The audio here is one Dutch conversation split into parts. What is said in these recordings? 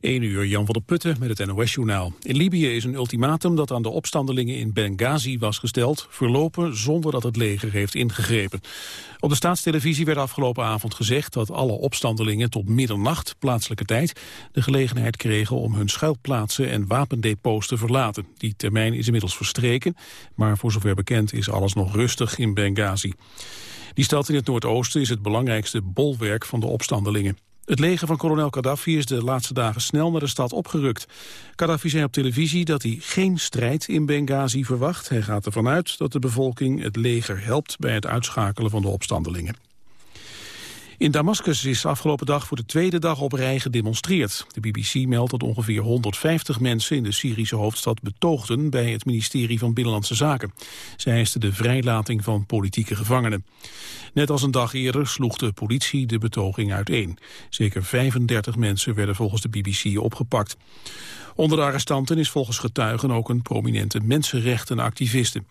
1 uur, Jan van der Putten met het NOS-journaal. In Libië is een ultimatum dat aan de opstandelingen in Benghazi was gesteld... verlopen zonder dat het leger heeft ingegrepen. Op de staatstelevisie werd afgelopen avond gezegd... dat alle opstandelingen tot middernacht, plaatselijke tijd... de gelegenheid kregen om hun schuilplaatsen en wapendepots te verlaten. Die termijn is inmiddels verstreken, maar voor zover bekend is alles nog rustig in Benghazi. Die stad in het Noordoosten is het belangrijkste bolwerk van de opstandelingen. Het leger van kolonel Gaddafi is de laatste dagen snel naar de stad opgerukt. Gaddafi zei op televisie dat hij geen strijd in Benghazi verwacht. Hij gaat ervan uit dat de bevolking het leger helpt bij het uitschakelen van de opstandelingen. In Damascus is afgelopen dag voor de tweede dag op rij gedemonstreerd. De BBC meldt dat ongeveer 150 mensen in de Syrische hoofdstad betoogden bij het ministerie van Binnenlandse Zaken. Zij eisten de vrijlating van politieke gevangenen. Net als een dag eerder sloeg de politie de betoging uiteen. Zeker 35 mensen werden volgens de BBC opgepakt. Onder de arrestanten is volgens getuigen ook een prominente mensenrechtenactiviste.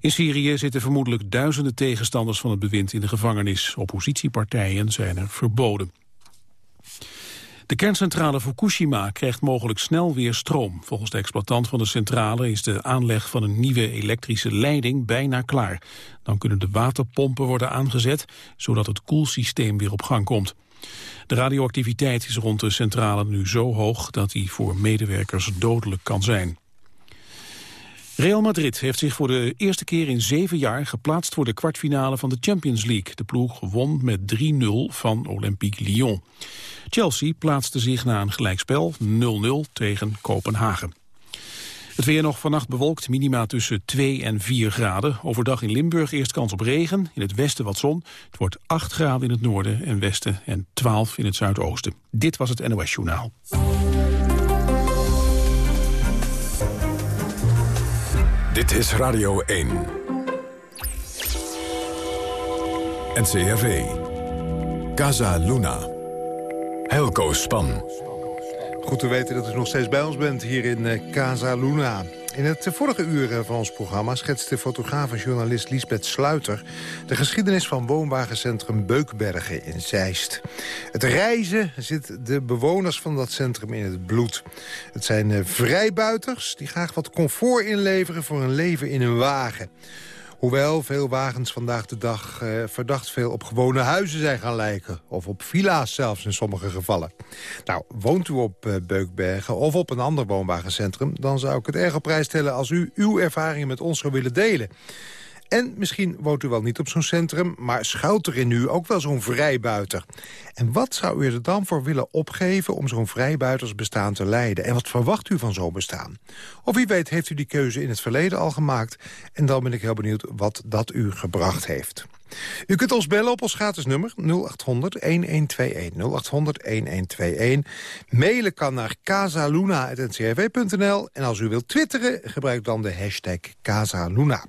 In Syrië zitten vermoedelijk duizenden tegenstanders van het bewind in de gevangenis. Oppositiepartijen zijn er verboden. De kerncentrale Fukushima krijgt mogelijk snel weer stroom. Volgens de exploitant van de centrale is de aanleg van een nieuwe elektrische leiding bijna klaar. Dan kunnen de waterpompen worden aangezet, zodat het koelsysteem weer op gang komt. De radioactiviteit is rond de centrale nu zo hoog dat die voor medewerkers dodelijk kan zijn. Real Madrid heeft zich voor de eerste keer in zeven jaar geplaatst voor de kwartfinale van de Champions League. De ploeg won met 3-0 van Olympique Lyon. Chelsea plaatste zich na een gelijkspel 0-0 tegen Kopenhagen. Het weer nog vannacht bewolkt, minima tussen 2 en 4 graden. Overdag in Limburg eerst kans op regen, in het westen wat zon. Het wordt 8 graden in het noorden en westen en 12 in het zuidoosten. Dit was het NOS Journaal. Dit is Radio 1. NCRV. Casa Luna. Helco Span. Goed te weten dat u nog steeds bij ons bent hier in eh, Casa Luna. In het vorige uur eh, van ons programma schetste fotograaf en journalist Lisbeth Sluiter... de geschiedenis van woonwagencentrum Beukbergen in Zeist. Het reizen zit de bewoners van dat centrum in het bloed. Het zijn eh, vrijbuiters die graag wat comfort inleveren voor een leven in een wagen. Hoewel veel wagens vandaag de dag eh, verdacht veel op gewone huizen zijn gaan lijken. Of op villa's zelfs in sommige gevallen. Nou, woont u op eh, Beukbergen of op een ander woonwagencentrum... dan zou ik het erg op prijs stellen als u uw ervaringen met ons zou willen delen. En misschien woont u wel niet op zo'n centrum... maar schuilt er in u ook wel zo'n vrijbuiter. En wat zou u er dan voor willen opgeven... om zo'n vrijbuitersbestaan te leiden? En wat verwacht u van zo'n bestaan? Of wie weet heeft u die keuze in het verleden al gemaakt... en dan ben ik heel benieuwd wat dat u gebracht heeft. U kunt ons bellen op ons gratis nummer 0800-1121. 0800-1121. Mailen kan naar casaluna.ncrv.nl. En als u wilt twitteren, gebruik dan de hashtag Casaluna.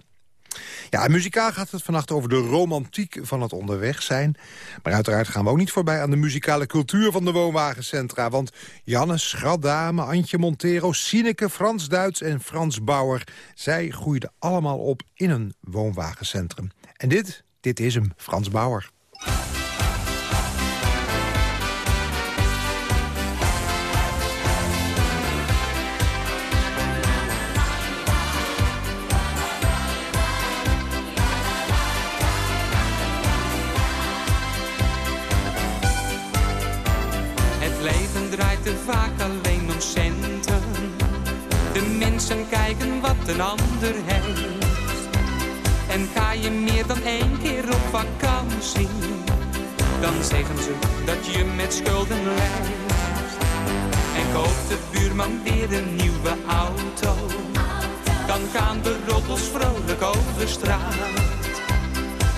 Ja, muzikaal gaat het vannacht over de romantiek van het onderweg zijn. Maar uiteraard gaan we ook niet voorbij aan de muzikale cultuur van de woonwagencentra. Want Janne, Schraddame, Antje Montero, Sineke, Frans Duits en Frans Bauer... zij groeiden allemaal op in een woonwagencentrum. En dit, dit is hem, Frans Bauer. En ga je meer dan één keer op vakantie, dan zeggen ze dat je met schulden leeft. En koopt de buurman weer een nieuwe auto, dan gaan de roddels vrolijk over straat.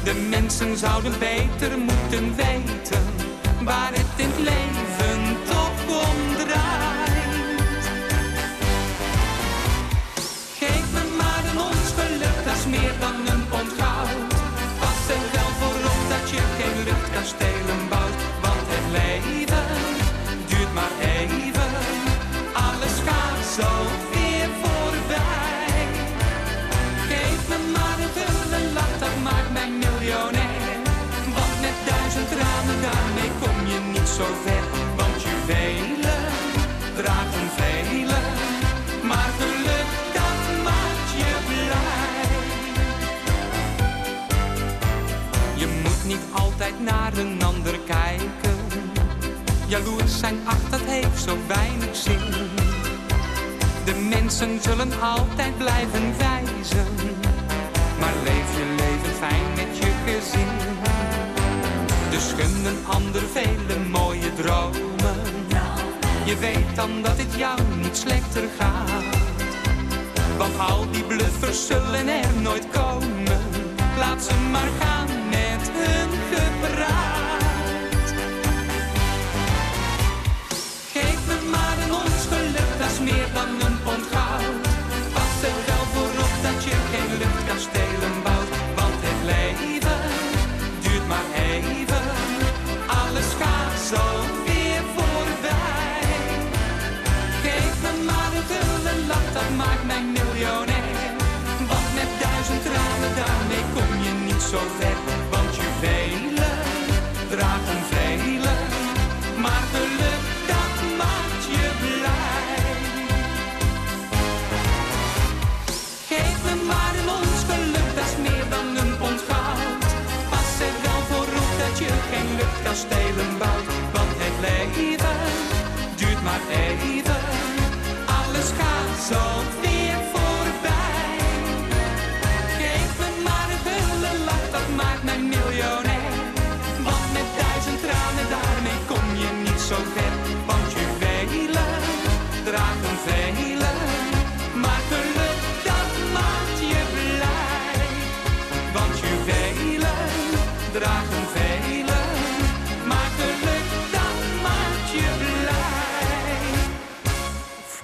De mensen zouden beter moeten weten waar het in het leven zo ver, want juwelen dragen velen. Maar geluk, dat maakt je blij. Je moet niet altijd naar een ander kijken. Jaloers zijn, ach, dat heeft zo weinig zin. De mensen zullen altijd blijven wijzen. Maar leef je leven fijn met je gezin. Dus gun een ander vele. Je weet dan dat het jou niet slechter gaat. Want al die bluffers zullen er nooit komen. Laat ze maar gaan zo ver. Want dragen velen. Maar geluk, dat maakt je blij. Geef me maar ons geluk, dat is meer dan een pond goud. Pas er wel voor op dat je geen luchtkastelen bouwt. Want het leven duurt maar even. Alles gaat zo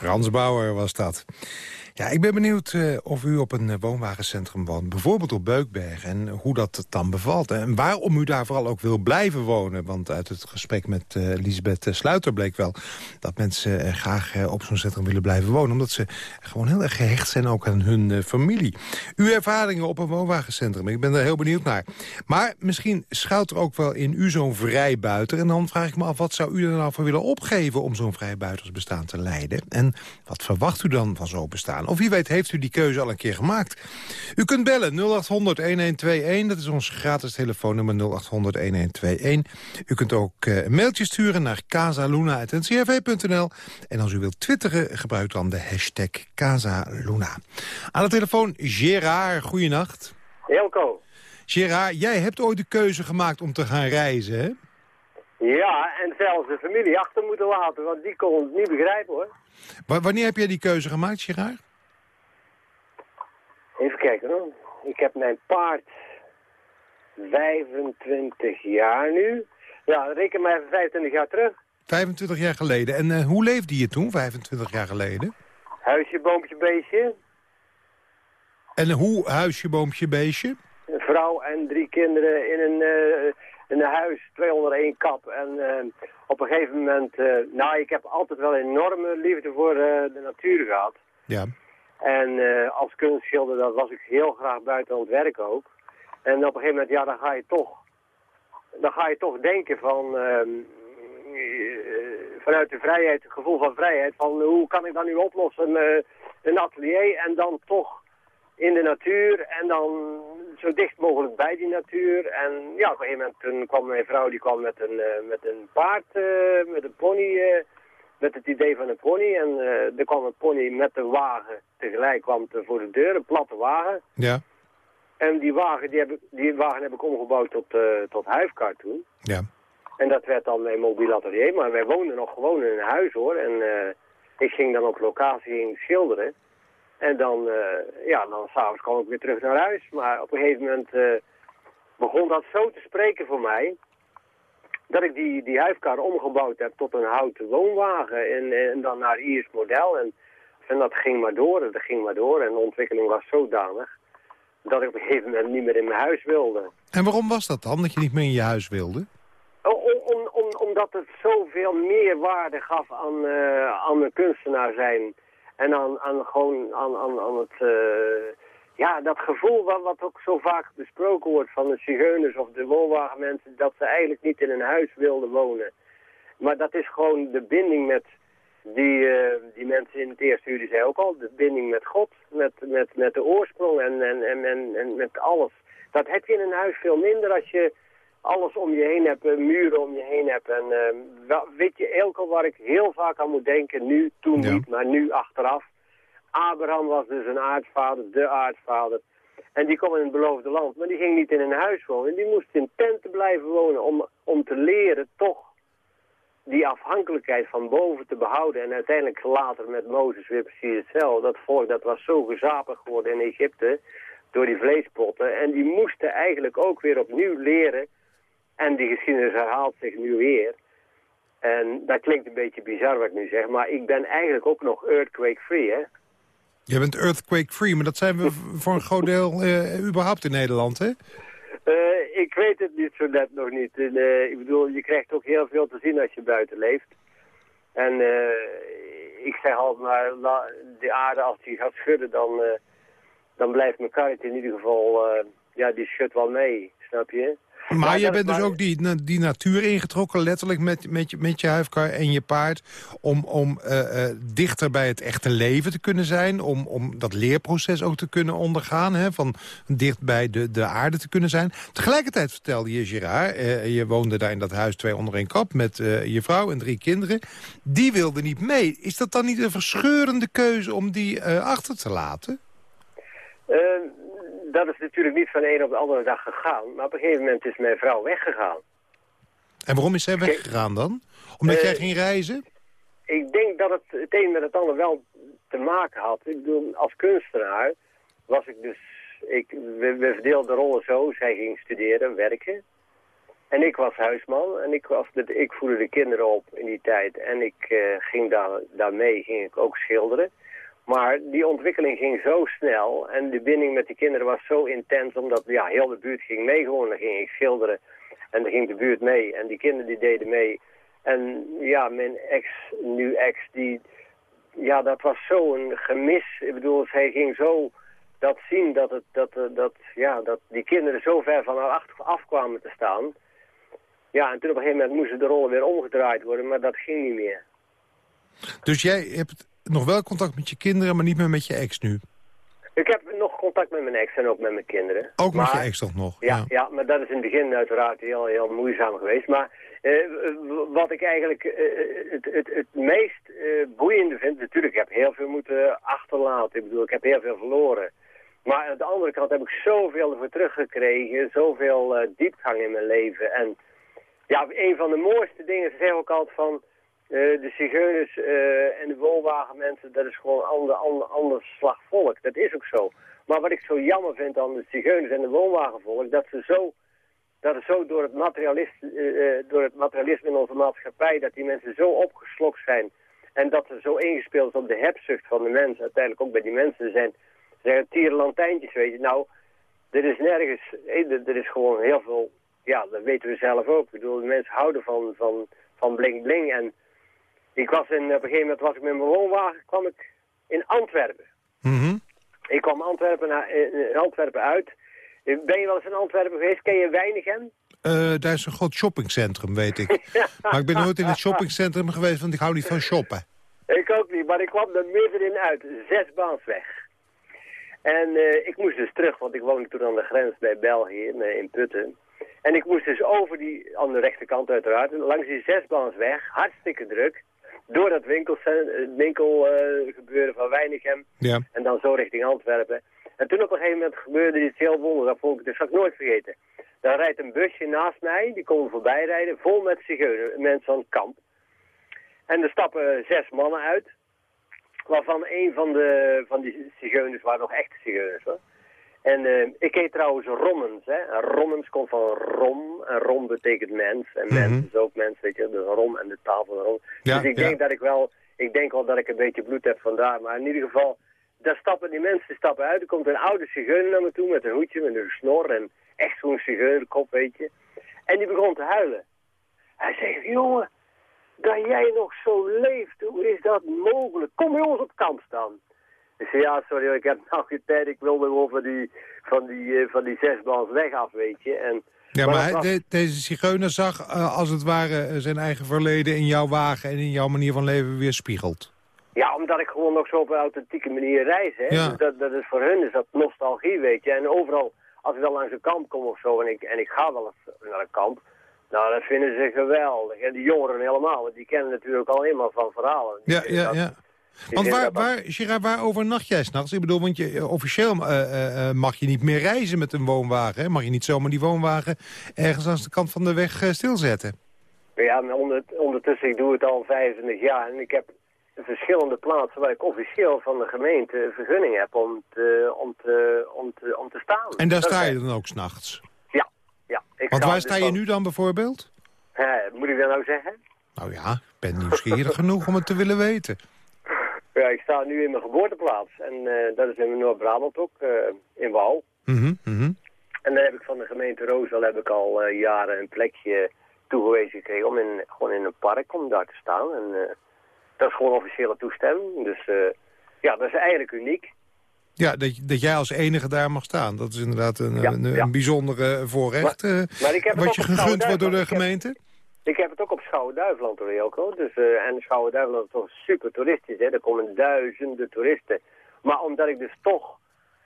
Frans was dat. Ja, ik ben benieuwd eh, of u op een eh, woonwagencentrum woont. Bijvoorbeeld op Beukberg. En hoe dat dan bevalt. En waarom u daar vooral ook wil blijven wonen. Want uit het gesprek met eh Lisbeth Sluiter bleek wel... dat mensen graag op zo'n centrum willen blijven wonen. Omdat ze gewoon heel erg gehecht zijn ook aan hun familie. Uw ervaringen op een woonwagencentrum. Ik ben er heel benieuwd naar. Maar misschien schuilt er ook wel in u zo'n vrijbuiter. En dan vraag ik me af, wat zou u er nou voor willen opgeven... om zo'n vrijbuitersbestaan te leiden? En wat verwacht u dan van zo'n bestaan? Of wie weet heeft u die keuze al een keer gemaakt? U kunt bellen 0800-1121. Dat is ons gratis telefoonnummer 0800-1121. U kunt ook eh, een mailtje sturen naar casaluna.ncrv.nl. En als u wilt twitteren, gebruik dan de hashtag Casaluna. Aan de telefoon Gerard, goeienacht. Jelko. Gerard, jij hebt ooit de keuze gemaakt om te gaan reizen, hè? Ja, en zelfs de familie achter moeten laten, want die kon het niet begrijpen hoor. Wa- wanneer heb jij die keuze gemaakt, Gerard? Even kijken hoor. Ik heb mijn paard 25 jaar nu. Ja, reken maar even 25 jaar terug. 25 jaar geleden. En eh, hoe leefde je toen, 25 jaar geleden? Huisje, boompje, beestje. En hoe huisje, boompje, beestje? Een vrouw en drie kinderen in een, eh, in een huis, 201 kap. En eh, op een gegeven moment, nou ik heb altijd wel enorme liefde voor de natuur gehad. Ja. En eh, als kunstschilder, dat was ik heel graag buiten aan het werk ook. En op een gegeven moment, ja, dan ga je toch, dan ga je toch denken van, ehm, eh, vanuit de vrijheid, het gevoel van vrijheid, van hoe kan ik dat nu oplossen, eh, een atelier en dan toch in de natuur en dan zo dicht mogelijk bij die natuur. En ja, op een gegeven moment toen kwam mijn vrouw, die kwam met een, met een paard, met een pony, met het idee van een pony. En eh, er kwam een pony met de wagen tegelijk kwam er voor de deur, een platte wagen. Ja. En die wagen, die heb ik, die wagen heb ik omgebouwd tot, eh tot huifkar toen. Ja. En dat werd dan mijn mobiel atelier. Maar wij woonden nog gewoon in een huis hoor. En eh, ik ging dan op locatie ging schilderen. En dan, ja, dan s'avonds kwam ik weer terug naar huis. Maar op een gegeven moment begon dat zo te spreken voor mij. Dat ik die, die huifkar omgebouwd heb tot een houten woonwagen. En, en dan naar Iers model. En, en dat ging maar door. En dat ging maar door. En de ontwikkeling was zodanig. Dat ik op een gegeven moment niet meer in mijn huis wilde. En waarom was dat dan, dat je niet meer in je huis wilde? Om, om, om, omdat het zoveel meer waarde gaf aan, eh, aan een kunstenaar zijn. En aan, aan gewoon aan, aan, aan het... eh, ja, dat gevoel wat, wat ook zo vaak besproken wordt van de zigeuners of de woonwagenmensen... dat ze eigenlijk niet in een huis wilden wonen. Maar dat is gewoon de binding met die, eh, die mensen in het eerste uur, die zei ook al... de binding met God, met, met, met de oorsprong en, en, en, en, en met alles. Dat heb je in een huis veel minder als je alles om je heen hebt, muren om je heen hebt. En uh, weet je, Elke waar ik heel vaak aan moet denken, nu, toen niet, maar nu achteraf. Abraham was dus een aardvader, de aardvader. En die kwam in het beloofde land, maar die ging niet in een huis wonen. Die moest in tenten blijven wonen om, om te leren toch die afhankelijkheid van boven te behouden. En uiteindelijk later met Mozes weer precies hetzelfde. Dat volk dat was zo gezapig geworden in Egypte door die vleespotten. En die moesten eigenlijk ook weer opnieuw leren. En die geschiedenis herhaalt zich nu weer. En dat klinkt een beetje bizar wat ik nu zeg, maar ik ben eigenlijk ook nog earthquake-free, hè? Je bent earthquake-free, maar dat zijn we voor een groot deel uh, überhaupt in Nederland, hè? Uh, ik weet het niet zo net nog niet. Uh, ik bedoel, je krijgt ook heel veel te zien als je buiten leeft. En ik zeg altijd maar, de aarde als die gaat schudden, dan, dan blijft mijn kaart in ieder geval, ja, die schudt wel mee, snap je? Maar je bent dus ook die, die natuur ingetrokken, letterlijk met, met, je, met je huifkar en je paard... om, om uh, uh, dichter bij het echte leven te kunnen zijn... om, om dat leerproces ook te kunnen ondergaan... Hè, van dicht bij de, de aarde te kunnen zijn. Tegelijkertijd vertelde je, Gerard, uh, je woonde daar in dat huis twee onder één kap... met je vrouw en drie kinderen. Die wilden niet mee. Is dat dan niet een verscheurende keuze om die achter te laten? Dat is natuurlijk niet van de een op de andere dag gegaan. Maar op een gegeven moment is mijn vrouw weggegaan. En waarom is zij weggegaan dan? Omdat jij eh, ging reizen? Ik denk dat het het een met het ander wel te maken had. Ik bedoel, als kunstenaar was ik dus... Ik, we, we verdeelden de rollen zo. Zij ging studeren, werken. En ik was huisman en ik, was de, ik voerde de kinderen op in die tijd. En ik uh, ging daar, daarmee ging ik ook schilderen. Maar die ontwikkeling ging zo snel en de binding met die kinderen was zo intens, omdat ja, heel de buurt ging mee gewoon. Dan ging ik schilderen en dan ging de buurt mee en die kinderen die deden mee. En ja, mijn ex, nu ex, die, ja, dat was zo'n gemis. Ik bedoel, zij ging zo dat zien dat, het, dat, eh, dat, ja, dat die kinderen zo ver van haar af kwamen te staan. Ja, en toen op een gegeven moment moesten de rollen weer omgedraaid worden, maar dat ging niet meer. Dus jij hebt nog wel contact met je kinderen, maar niet meer met je ex nu? Ik heb nog contact met mijn ex en ook met mijn kinderen. Ook met je ex toch nog? Ja, ja, maar dat is in het begin uiteraard heel, heel moeizaam geweest. Maar uh, wat ik eigenlijk uh, het, het, het meest boeiende vind... Natuurlijk, ik heb heel veel moeten achterlaten. Ik bedoel, ik heb heel veel verloren. Maar aan de andere kant heb ik zoveel ervoor teruggekregen. Zoveel diepgang in mijn leven. En ja, een van de mooiste dingen, zeg ook altijd van... Uh, de zigeuners uh, en de wolwagenmensen, dat is gewoon ander, ander, ander slag volk. Dat is ook zo. Maar wat ik zo jammer vind aan de zigeuners en de woonwagenvolk, dat ze zo, dat het zo door het, materialist, uh, door het materialisme in onze maatschappij, dat die mensen zo opgeslokt zijn. En dat ze zo ingespeeld is op de hebzucht van de mensen, uiteindelijk ook bij die mensen zijn, zijn tierenlantijntjes, weet je. Nou, er is nergens, er is gewoon heel veel, ja, dat weten we zelf ook. Ik bedoel, de mensen houden van, van, van bling bling en ik was in, op een gegeven moment was ik met mijn woonwagen, kwam ik in Antwerpen. Mm Ik kwam Antwerpen, naar, in Antwerpen uit. Ben je wel eens in Antwerpen geweest? Ken je Weinigem? Uh, daar is een groot shoppingcentrum, weet ik. Maar ik ben nooit in het shoppingcentrum geweest, want ik hou niet van shoppen. Ik ook niet, maar ik kwam er middenin uit. Zesbaansweg. En uh, ik moest dus terug, want ik woonde toen aan de grens bij België, in, in Putten. En ik moest dus over die, aan de rechterkant uiteraard, langs die zesbaansweg, hartstikke druk door dat winkelgebeuren van Weinigem. Ja. En dan zo richting Antwerpen. En toen op een gegeven moment gebeurde iets heel wonderlijks. Dat vond ik, dat zal ik nooit vergeten. Daar rijdt een busje naast mij, die komen voorbij rijden, vol met zigeunen, mensen van het kamp. En er stappen zes mannen uit, waarvan een van, de, van die zigeuners waren nog echte zigeuners hoor. En uh, ik heet trouwens Rommens. Hè. Rommens komt van rom. En rom betekent mens. En mens mhm. is ook mens, weet je. Dus rom en de taal van rom. dus ik denk dat ik wel... Ik denk wel dat ik een beetje bloed heb vandaar. Maar in ieder geval, daar stappen die mensen stappen uit. Er komt een oude zigeuner naar me toe met een hoedje, met een snor. En echt zo'n zigeunerkop, weet je. En die begon te huilen. Hij zegt, jongen, dat jij nog zo leeft, hoe is dat mogelijk? Kom bij ons op kamp staan. Ik zei, ja, sorry, ik heb nou geen tijd. Ik wilde gewoon van die, van die, uh, van die zesbans weg af, weet je. En, ja, maar, maar deze zigeuner zag uh, als het ware uh, zijn eigen verleden in jouw wagen en in jouw manier van leven weerspiegelt. Ja, omdat ik gewoon nog zo op een authentieke manier reis, hè. Ja. Dus dat, dat is voor hun is dat nostalgie, weet je. En overal, als ik dan langs een kamp kom of zo en ik, en ik ga wel eens naar een kamp, nou, dat vinden ze geweldig. En die jongeren helemaal, want die kennen natuurlijk al helemaal van verhalen. Ja, ja, ja. Want waar, waar, Gerard, waar overnacht jij s'nachts? Ik bedoel, want je, officieel uh, uh, mag je niet meer reizen met een woonwagen. Hè? Mag je niet zomaar die woonwagen ergens aan de kant van de weg stilzetten. Ja, maar onder, ondertussen, ik doe het al 25 jaar en ik heb verschillende plaatsen waar ik officieel van de gemeente een vergunning heb om te, om te, om te, om te staan. En daar sta je dan ook s'nachts? Ja, ja. Ik Want waar sta je nu dan bijvoorbeeld? moet ik dat nou zeggen? Nou ja, ik ben nieuwsgierig genoeg om het te willen weten. Ja, ik sta nu in mijn geboorteplaats. En uh, dat is in Noord-Brabant ook, uh, in Wal. Mm -hmm, En daar heb ik van de gemeente Roosel heb ik al uh, jaren een plekje toegewezen gekregen om in, gewoon in een park om daar te staan. En dat is gewoon officiële toestemming. Dus ja, dat is eigenlijk uniek. Ja, dat, dat jij als enige daar mag staan. Dat is inderdaad een, ja, een, een bijzondere voorrecht. Maar, maar ik heb wat je gegund wordt door de gemeente. Ik heb het ook op Schouwen-Duiveland. Dus, uh, en Schouwen-Duiveland is toch super toeristisch. Hè? Er komen duizenden toeristen. Maar omdat ik dus toch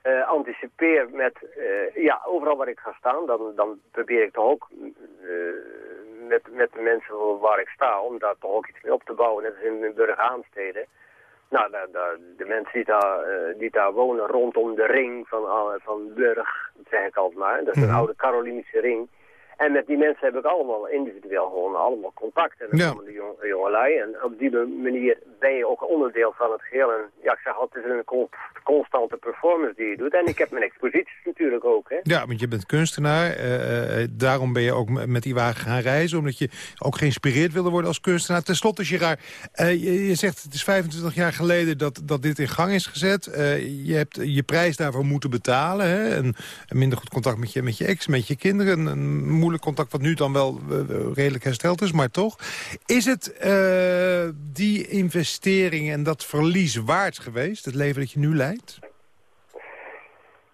uh, anticipeer met, uh, ja, overal waar ik ga staan, dan, dan probeer ik toch ook met, met de mensen waar ik sta, om daar toch ook iets mee op te bouwen. Net als in de Burgaansteden. Nou, de, mensen die daar, die daar wonen rondom de ring van, van Burg, zeg ik altijd maar. Dat is een mhm. oude Carolinische ring. En met die mensen heb ik allemaal individueel gewoon allemaal contact. En dan ja. komen de jong, jongelui. En op die manier ben je ook onderdeel van het geheel. En ja, ik zeg altijd, het is een constante performance die je doet. En ik heb mijn exposities natuurlijk ook. Hè. Ja, want je bent kunstenaar. Uh, daarom ben je ook met die wagen gaan reizen. Omdat je ook geïnspireerd wilde worden als kunstenaar. Ten slotte, Gerard, uh, je, je, zegt het is 25 jaar geleden dat, dat dit in gang is gezet. je hebt je prijs daarvoor moeten betalen. Hè? En, minder goed contact met je, met je ex, met je kinderen. Een moeilijk contact wat nu dan wel redelijk hersteld is, maar toch. Is het die investering en dat verlies waard geweest, het leven dat je nu leidt?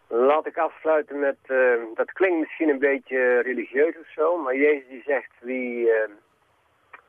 Laat ik afsluiten met, dat klinkt misschien een beetje religieus of zo, maar Jezus die zegt, wie,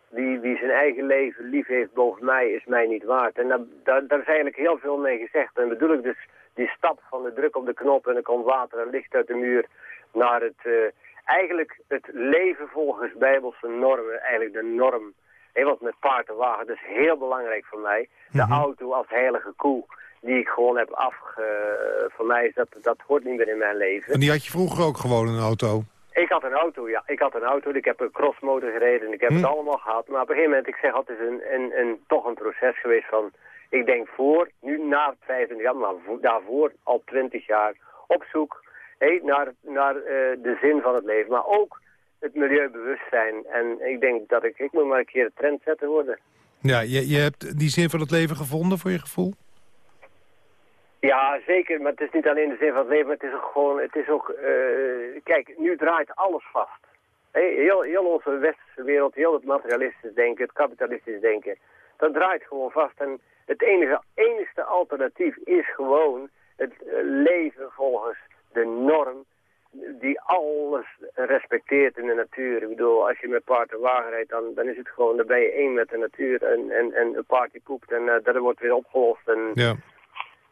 wie, wie zijn eigen leven lief heeft boven mij, is mij niet waard. En daar, daar, daar is eigenlijk heel veel mee gezegd. En bedoel ik dus die stap van de druk op de knop en er komt water en licht uit de muur naar het, eigenlijk het leven volgens bijbelse normen, eigenlijk de norm want met paard en wagen, dat is heel belangrijk voor mij. De mhm. auto als heilige koe, die ik gewoon heb afge... Voor mij is dat, dat hoort niet meer in mijn leven. En die had je vroeger ook gewoon een auto? Ik had een auto, ja. Ik had een auto. Ik heb een crossmotor gereden. Ik heb het mhm. allemaal gehad. Maar op een gegeven moment, ik zeg altijd, is een, een, een, toch een proces geweest van... Ik denk voor, nu na 25 jaar, maar daarvoor al 20 jaar op zoek hey, naar, naar uh, de zin van het leven. Maar ook het milieubewustzijn. En ik denk dat ik, ik moet maar een keer de trendsetter worden. Ja, je, je hebt die zin van het leven gevonden voor je gevoel? Ja, zeker. Maar het is niet alleen de zin van het leven, maar het is ook gewoon, het is ook, uh, kijk, nu draait alles vast. heel, heel onze westerse wereld, heel het materialistisch denken, het kapitalistisch denken, dat draait gewoon vast. En het enige, enigste alternatief is gewoon het eh, leven volgens de norm die alles respecteert in de natuur. Ik bedoel, als je met paard en wagen rijdt, dan, dan is het gewoon, dan ben je één met de natuur. En, en, en een paard die poept en uh, dat wordt weer opgelost. En, ja.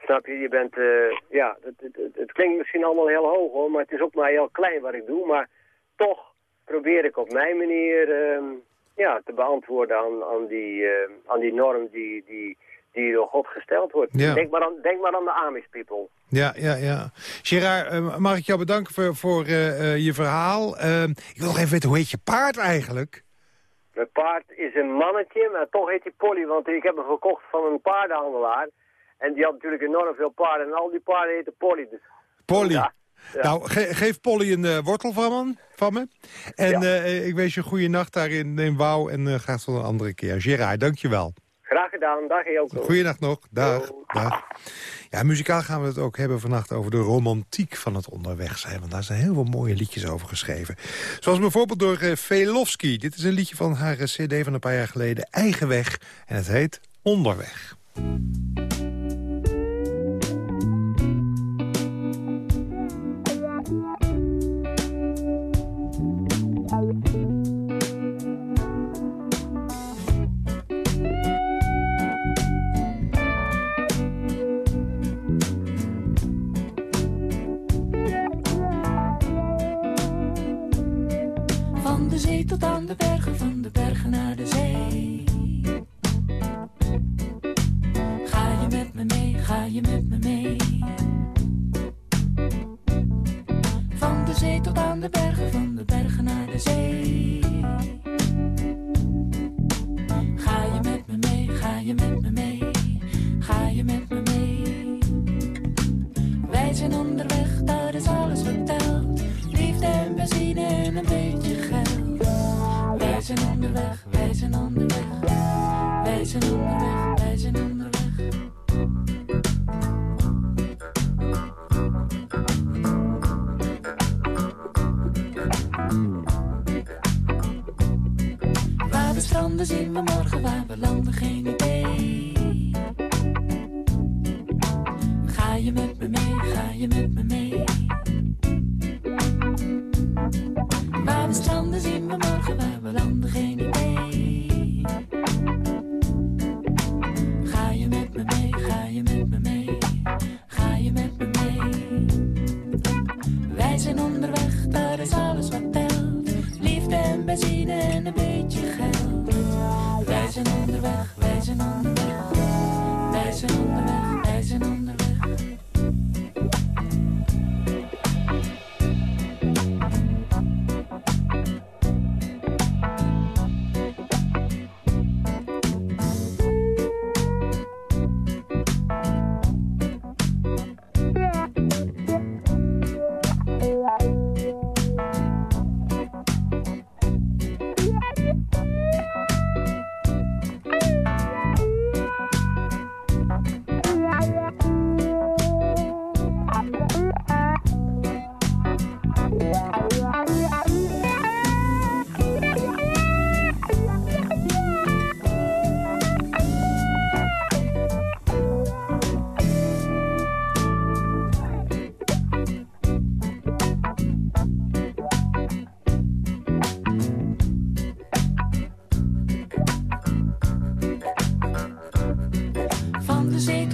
Snap je, je bent, uh, ja, het, het, het, klinkt misschien allemaal heel hoog hoor, maar het is ook maar heel klein wat ik doe. Maar toch probeer ik op mijn manier uh, ja, te beantwoorden aan, aan, die, uh, aan die norm die, die, die door God gesteld wordt. Denk, maar aan, denk maar aan de Amish people. Ja, ja, ja. Gerard, uh, mag ik jou bedanken voor, voor uh, je verhaal. Uh, ik wil nog even weten, hoe heet je paard eigenlijk? Mijn paard is een mannetje, maar toch heet hij Polly, want ik heb hem gekocht van een paardenhandelaar. En die had natuurlijk enorm veel paarden en al die paarden heten Polly. Dus. Polly? Ja. Nou, geef Polly een wortel van me. Van me. En ja. ik wens je een goede nacht daar in, in Wouw en graag tot een andere keer. Gerard, dankjewel. Graag gedaan, dag ook. Goeiedag nog, dag, dag. Ja, muzikaal gaan we het ook hebben vannacht over de romantiek van het onderweg zijn. Want daar zijn heel veel mooie liedjes over geschreven. Zoals bijvoorbeeld door eh, Velofsky. Dit is een liedje van haar eh, cd van een paar jaar geleden, Eigen Weg. En het heet Onderweg. Tot aan de bergen, van de bergen naar de zee. Ga je met me mee, ga je met me mee. Van de zee tot aan de bergen, van de bergen naar de zee. Ga je met me mee, ga je met me mee, ga je met me mee. Wij zijn onderweg, daar is alles wat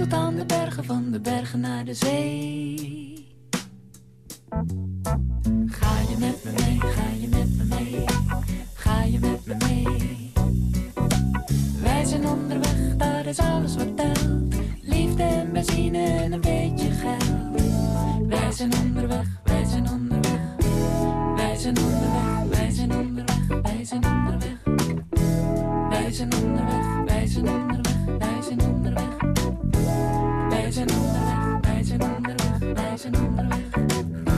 tot de bergen, van de bergen naar de zee. Ga je met me mee, ga je met me mee, ga je met me mee. Wij zijn onderweg, daar is alles wat telt. Liefde en benzine en een beetje geld. Wij zijn onderweg, wij zijn onderweg. Wij zijn onderweg, wij zijn onderweg, wij zijn onderweg. Wij zijn onderweg, wij zijn onderweg, wij zijn onderweg. Wij zijn onderweg, wij zijn onderweg, wij zijn onderweg.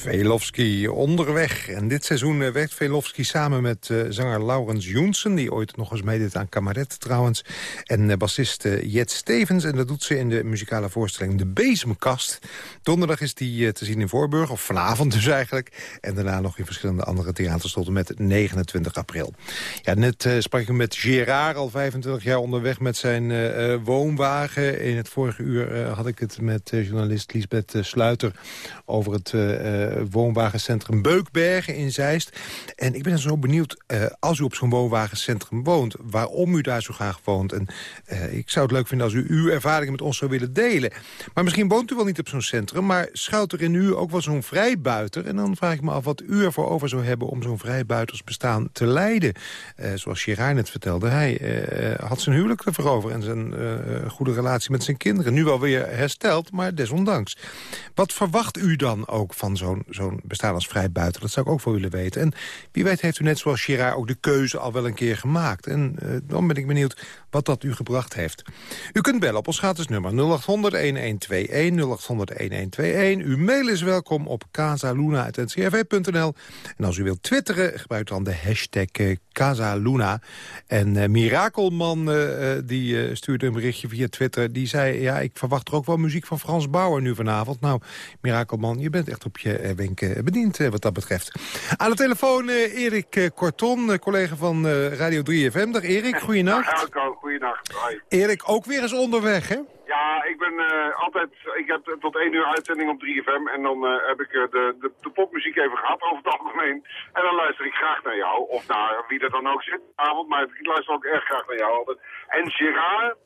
Velofsky onderweg. En dit seizoen eh, werkt Velofsky samen met eh, zanger Laurens Joensen... die ooit nog eens meedeed aan Kamaret trouwens... en uh, bassist Jet Stevens. En dat doet ze in de muzikale voorstelling De Bezemkast. Donderdag is die te zien in Voorburg, of vanavond dus eigenlijk. En daarna nog in verschillende andere theaters tot en met 29 april. Ja, net sprak ik met Gerard, al 25 jaar onderweg met zijn woonwagen. In het vorige uur had ik het met journalist Lisbeth Sluiter... over het woonwagencentrum Beukbergen in Zeist. En ik ben zo benieuwd, uh, als u op zo'n woonwagencentrum woont... waarom u daar zo graag woont. En uh, ik zou het leuk vinden als u uw ervaringen met ons zou willen delen. Maar misschien woont u wel niet op zo'n centrum... maar schuilt er in u ook wel zo'n vrijbuiter? En dan vraag ik me af wat u ervoor over zou hebben... om zo'n vrijbuitersbestaan te leiden. Zoals Gerard net vertelde, hij had zijn huwelijk ervoor over... en zijn goede relatie met zijn kinderen. Nu wel weer hersteld, maar desondanks. Wat verwacht u dan ook van zo'n zo'n bestaan als vrijbuiter? Dat zou ik ook wel willen weten. En wie weet heeft u net zoals Gerard ook de keuze al wel een keer gemaakt. En uh, dan ben ik benieuwd wat dat u gebracht heeft. U kunt bellen op ons gratis nummer 0800-1121, 0800-1121. Uw mail is welkom op casaluna.ncrv.nl. En als u wilt twitteren, gebruik dan de hashtag uh, Casaluna. En uh, Mirakelman uh, die stuurde een berichtje via Twitter. Die zei, ja, ik verwacht er ook wel muziek van Frans Bauer nu vanavond. Nou, Mirakelman, je bent echt op je wenken bediend wat dat betreft. Aan de telefoon Erik Korton, collega van Radio 3FM. Dag Erik, goeienacht. Ja, goeienacht. Hoi. Erik, ook weer eens onderweg, hè? Ja, ik ben uh, altijd, ik heb tot één uur uitzending op 3FM en dan uh, heb ik uh, de, de, de, popmuziek even gehad over het algemeen. En dan luister ik graag naar jou, of naar wie er dan ook zit avond, maar ik luister ook erg graag naar jou altijd. En Gerard,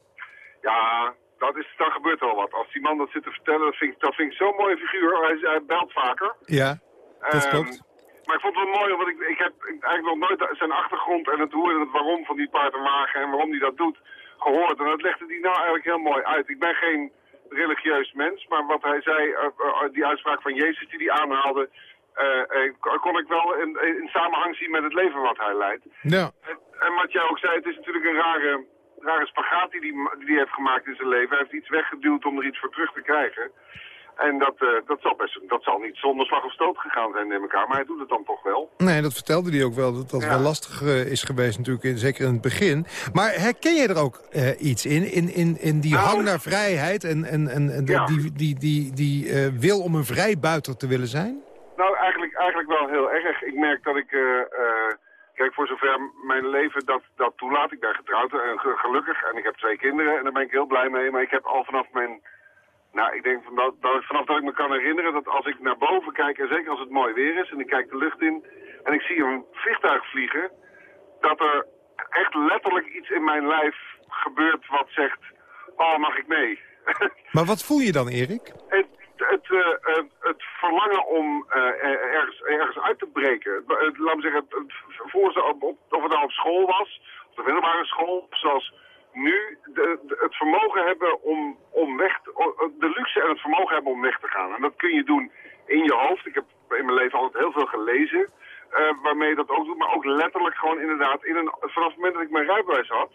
ja, dat is, dan gebeurt wel wat. Als die man dat zit te vertellen, dat vind ik, dat vind ik zo'n mooie figuur. Hij, hij belt vaker. Ja, dat Ehm, klopt. Maar ik vond het wel mooi, want ik, ik heb eigenlijk nog nooit zijn achtergrond en het hoe en het waarom van die paard en waarom hij dat doet gehoord. En dat legde hij nou eigenlijk heel mooi uit. Ik ben geen religieus mens, maar wat hij zei, eh, eh, die uitspraak van Jezus die hij aanhaalde, eh, eh, kon ik wel in, in samenhang zien met het leven wat hij leidt. Ja. En, en wat jij ook zei, het is natuurlijk een rare, rare spagaat die hij die hij heeft gemaakt in zijn leven. Hij heeft iets weggeduwd om er iets voor terug te krijgen. En dat, eh, dat, zal best, dat zal niet zonder slag of stoot gegaan zijn in elkaar, maar hij doet het dan toch wel. Nee, dat vertelde hij ook wel, dat dat Ja. wel lastig eh, is geweest natuurlijk, in- zeker in het begin. Maar herken je er ook eh, iets in, in, in, in die Nou. hang naar vrijheid en, en, en, en Ja. die, die, die, die wil om een vrijbuiter te willen zijn? Nou, eigenlijk, eigenlijk wel heel erg. Ik merk dat ik, kijk, voor zover mijn leven dat, dat toelaat. Ik ben getrouwd en ge- gelukkig en ik heb twee kinderen en daar ben ik heel blij mee. Maar ik heb al vanaf mijn, nou, ik denk van dat, dat, vanaf dat ik me kan herinneren dat als ik naar boven kijk, en zeker als het mooi weer is, en ik kijk de lucht in en ik zie een vliegtuig vliegen, dat er echt letterlijk iets in mijn lijf gebeurt wat zegt, oh, mag ik mee? Maar wat voel je dan, Erik? Het, het, eh, het, verlangen om eh, ergens, ergens uit te breken. Het, laat me zeggen, het, voor ze op, op- of het nou op school was, op de middelbare school, zoals nu, de, het vermogen hebben om, om weg te, de luxe en het vermogen hebben om weg te gaan. En dat kun je doen in je hoofd. Ik heb in mijn leven altijd heel veel gelezen, eh, waarmee je dat ook doet, maar ook letterlijk gewoon inderdaad, in een, vanaf het moment dat ik mijn rijbewijs had,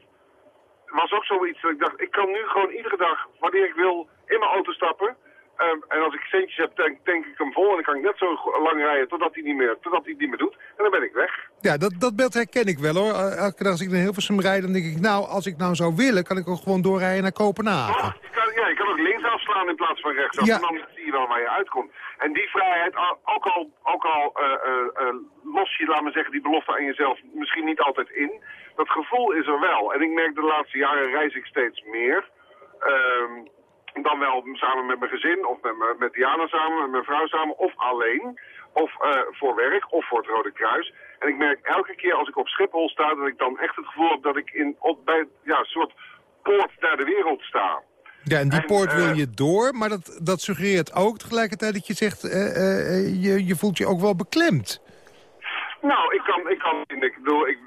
was ook zoiets dat ik dacht, ik kan nu gewoon iedere dag, wanneer ik wil, in mijn auto stappen. Ehm, en als ik centjes heb, tank, tank ik hem vol en dan kan ik net zo lang rijden totdat hij, niet meer, totdat hij het niet meer doet. En dan ben ik weg. Ja, dat, dat beeld herken ik wel hoor. Eh, Elke dag als ik naar Hilversum rijd, dan denk ik... nou, als ik nou zou willen, kan ik ook gewoon doorrijden naar Kopenhagen. Oh, je, kan, ja, je kan ook links afslaan in plaats van rechtsaf. Ja. En dan zie je wel waar je uitkomt. En die vrijheid, ook al, ook al eh, eh, los je, laat maar zeggen, die belofte aan jezelf misschien niet altijd in. Dat gevoel is er wel. En ik merk de laatste jaren reis ik steeds meer. Ehm, dan wel samen met mijn gezin, of met, met Diana samen, met mijn vrouw samen, of alleen. Of eh, voor werk, of voor het Rode Kruis. En ik merk elke keer als ik op Schiphol sta, dat ik dan echt het gevoel heb dat ik in, op, bij ja, een soort poort naar de wereld sta. Ja, en die En, poort wil eh, je door, maar dat, dat suggereert ook tegelijkertijd dat je zegt... eh, je, je voelt je ook wel beklemd. Nou, ik kan, ik kan, ik bedoel, ik,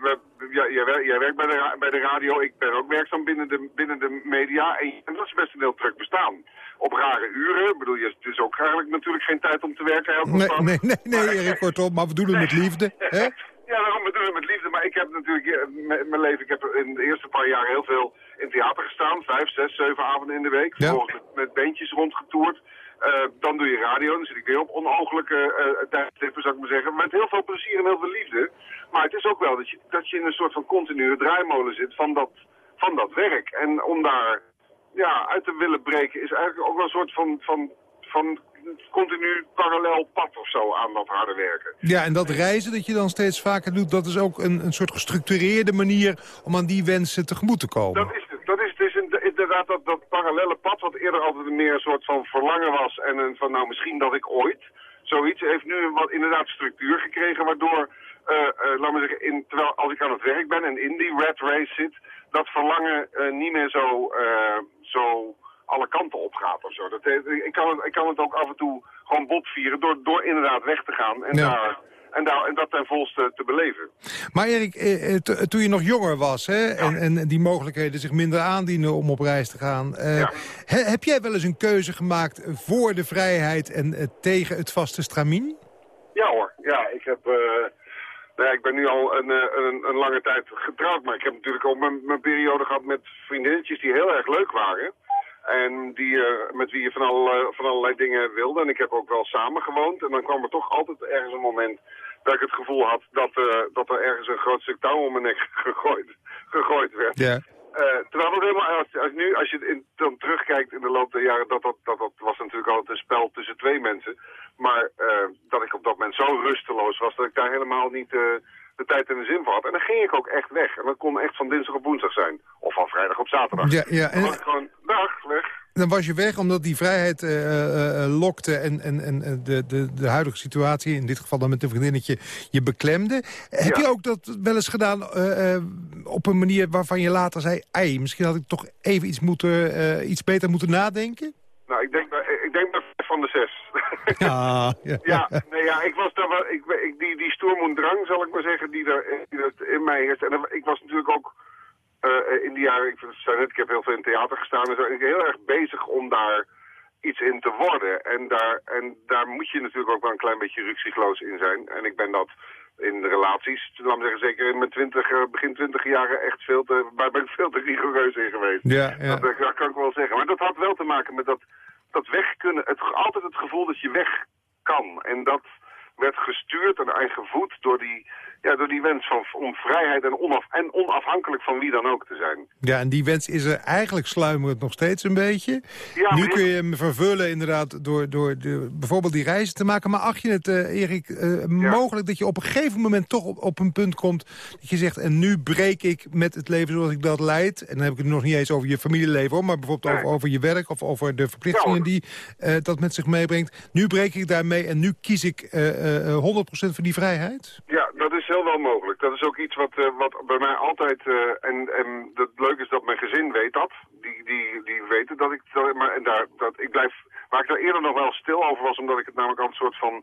ja, jij, jij werkt bij de, bij de radio, ik ben ook werkzaam binnen de, binnen de media en, en dat is best een heel druk bestaan. Op rare uren, ik bedoel, je, het is ook eigenlijk natuurlijk geen tijd om te werken. heel Nee, nee, nee, nee, Maar- Erik, kortom, maar we doen het met liefde. Hè? Ja, daarom bedoel ik met liefde. Maar ik heb natuurlijk eh, mijn leven, ik heb in de eerste paar jaar heel veel in theater gestaan. Vijf, zes, zeven avonden in de week. Ja. Vervolgens met, met bandjes rondgetoerd. Eh, dan doe je radio, dan zit ik weer op onogelijke eh tijdstippen, zou ik maar zeggen. Met heel veel plezier en heel veel liefde. Maar het is ook wel dat je, dat je in een soort van continue draaimolen zit van dat, van dat werk. En om daar ja, uit te willen breken is eigenlijk ook wel een soort van, van, van continu parallel pad of zo aan dat harde werken. Ja, en dat reizen dat je dan steeds vaker doet... dat is ook een, een soort gestructureerde manier om aan die wensen tegemoet te komen. Dat is het. Dat is, het is in- inderdaad dat, dat parallele pad wat eerder altijd meer een soort van verlangen was. En een van nou misschien dat ik ooit. Zoiets heeft nu wat inderdaad structuur gekregen waardoor, laat maar zeggen, in, terwijl als ik aan het werk ben en in die rat race zit, dat verlangen eh, niet meer zo, zo alle kanten op gaat of zo. Dat, ik, kan het, ik kan het ook af en toe gewoon botvieren door, door inderdaad weg te gaan en, Ja. daar, en, daar, en dat ten volste te beleven. Maar Erik, eh, eh, to- toen je nog jonger was hè, en, en die mogelijkheden zich minder aandienen om op reis te gaan... eh, Ja. he- heb jij wel eens een keuze gemaakt voor de vrijheid en eh, tegen het vaste stramien? Ja hoor, ja, ik heb... eh, nou ja, ik ben nu al een, eh, een, een lange tijd getrouwd, maar ik heb natuurlijk ook mijn, mijn periode gehad met vriendinnetjes die heel erg leuk waren. En die, eh, met wie je van, al, eh, van allerlei dingen wilde. En ik heb ook wel samen gewoond. En dan kwam er toch altijd ergens een moment dat ik het gevoel had dat, eh, dat er ergens een groot stuk touw om mijn nek gegooid, gegooid werd. Ja. Eh, terwijl dat helemaal, als, als nu, als je het in, dan terugkijkt in de loop der jaren, dat, dat, dat, dat was natuurlijk altijd een spel tussen twee mensen. Maar dat ik op dat moment zo rusteloos was dat ik daar helemaal niet, de tijd en de zin voor had. En dan ging ik ook echt weg. En dat kon echt van dinsdag op woensdag zijn. Of van vrijdag op zaterdag. Ja, ja, en- Dan was ik gewoon, dag, weg. Dan was je weg omdat die vrijheid eh, lokte en, en, en de, de, de huidige situatie, in dit geval dan met een vriendinnetje, je beklemde. Heb Ja. je ook dat wel eens gedaan op een manier waarvan je later zei, ei, misschien had ik toch even iets, moeten, iets beter moeten nadenken? Nou, ik denk, bij- ik denk bij van de zes. Ja, ja. Ja, nee, ja, ik was daar wel, ik, ik, die, die stoermoendrang, zal ik maar zeggen, die er, die er in mij heerst. En dan- ik was natuurlijk ook eh, in die jaren, ik zei net, ik heb heel veel in theater gestaan en zo. En ik ben heel erg bezig om daar iets in te worden. En daar, en daar moet je natuurlijk ook wel een klein beetje ruksigloos in zijn. En ik ben dat in de relaties, laat me zeggen, zeker in mijn twintig, eh, begin twintig jaren echt veel te, daar ben ik veel te rigoureus in geweest. Ja, ja. Dat, eh, dat kan ik wel zeggen. Maar dat had wel te maken met dat, dat weg kunnen. Het, altijd het gevoel dat je weg kan. En dat werd gestuurd en, en gevoed door die, ja, door die wens van, om vrijheid en, onaf, en onafhankelijk van wie dan ook te zijn. Ja, en die wens is er eigenlijk sluimerend nog steeds een beetje. Ja, nu kun je hem vervullen inderdaad door, door de, bijvoorbeeld die reizen te maken. Maar acht je het, eh, Erik, eh, mogelijk dat je op een gegeven moment toch op, op een punt komt... dat je zegt, en nu breek ik met het leven zoals ik dat leid. En dan heb ik het nog niet eens over je familieleven, hoor, maar bijvoorbeeld Nee. over, over je werk... of over de verplichtingen Ja, die eh, dat met zich meebrengt. Nu breek ik daarmee en nu kies ik eh, eh, 100% voor die vrijheid. Ja, heel wel mogelijk. Dat is ook iets wat, eh, wat bij mij altijd... eh, en, en het leuke is dat mijn gezin weet dat. Die, die, die weten dat ik... Maar en daar, dat, ik blijf, waar ik daar eerder nog wel stil over was... omdat ik het namelijk al een soort van...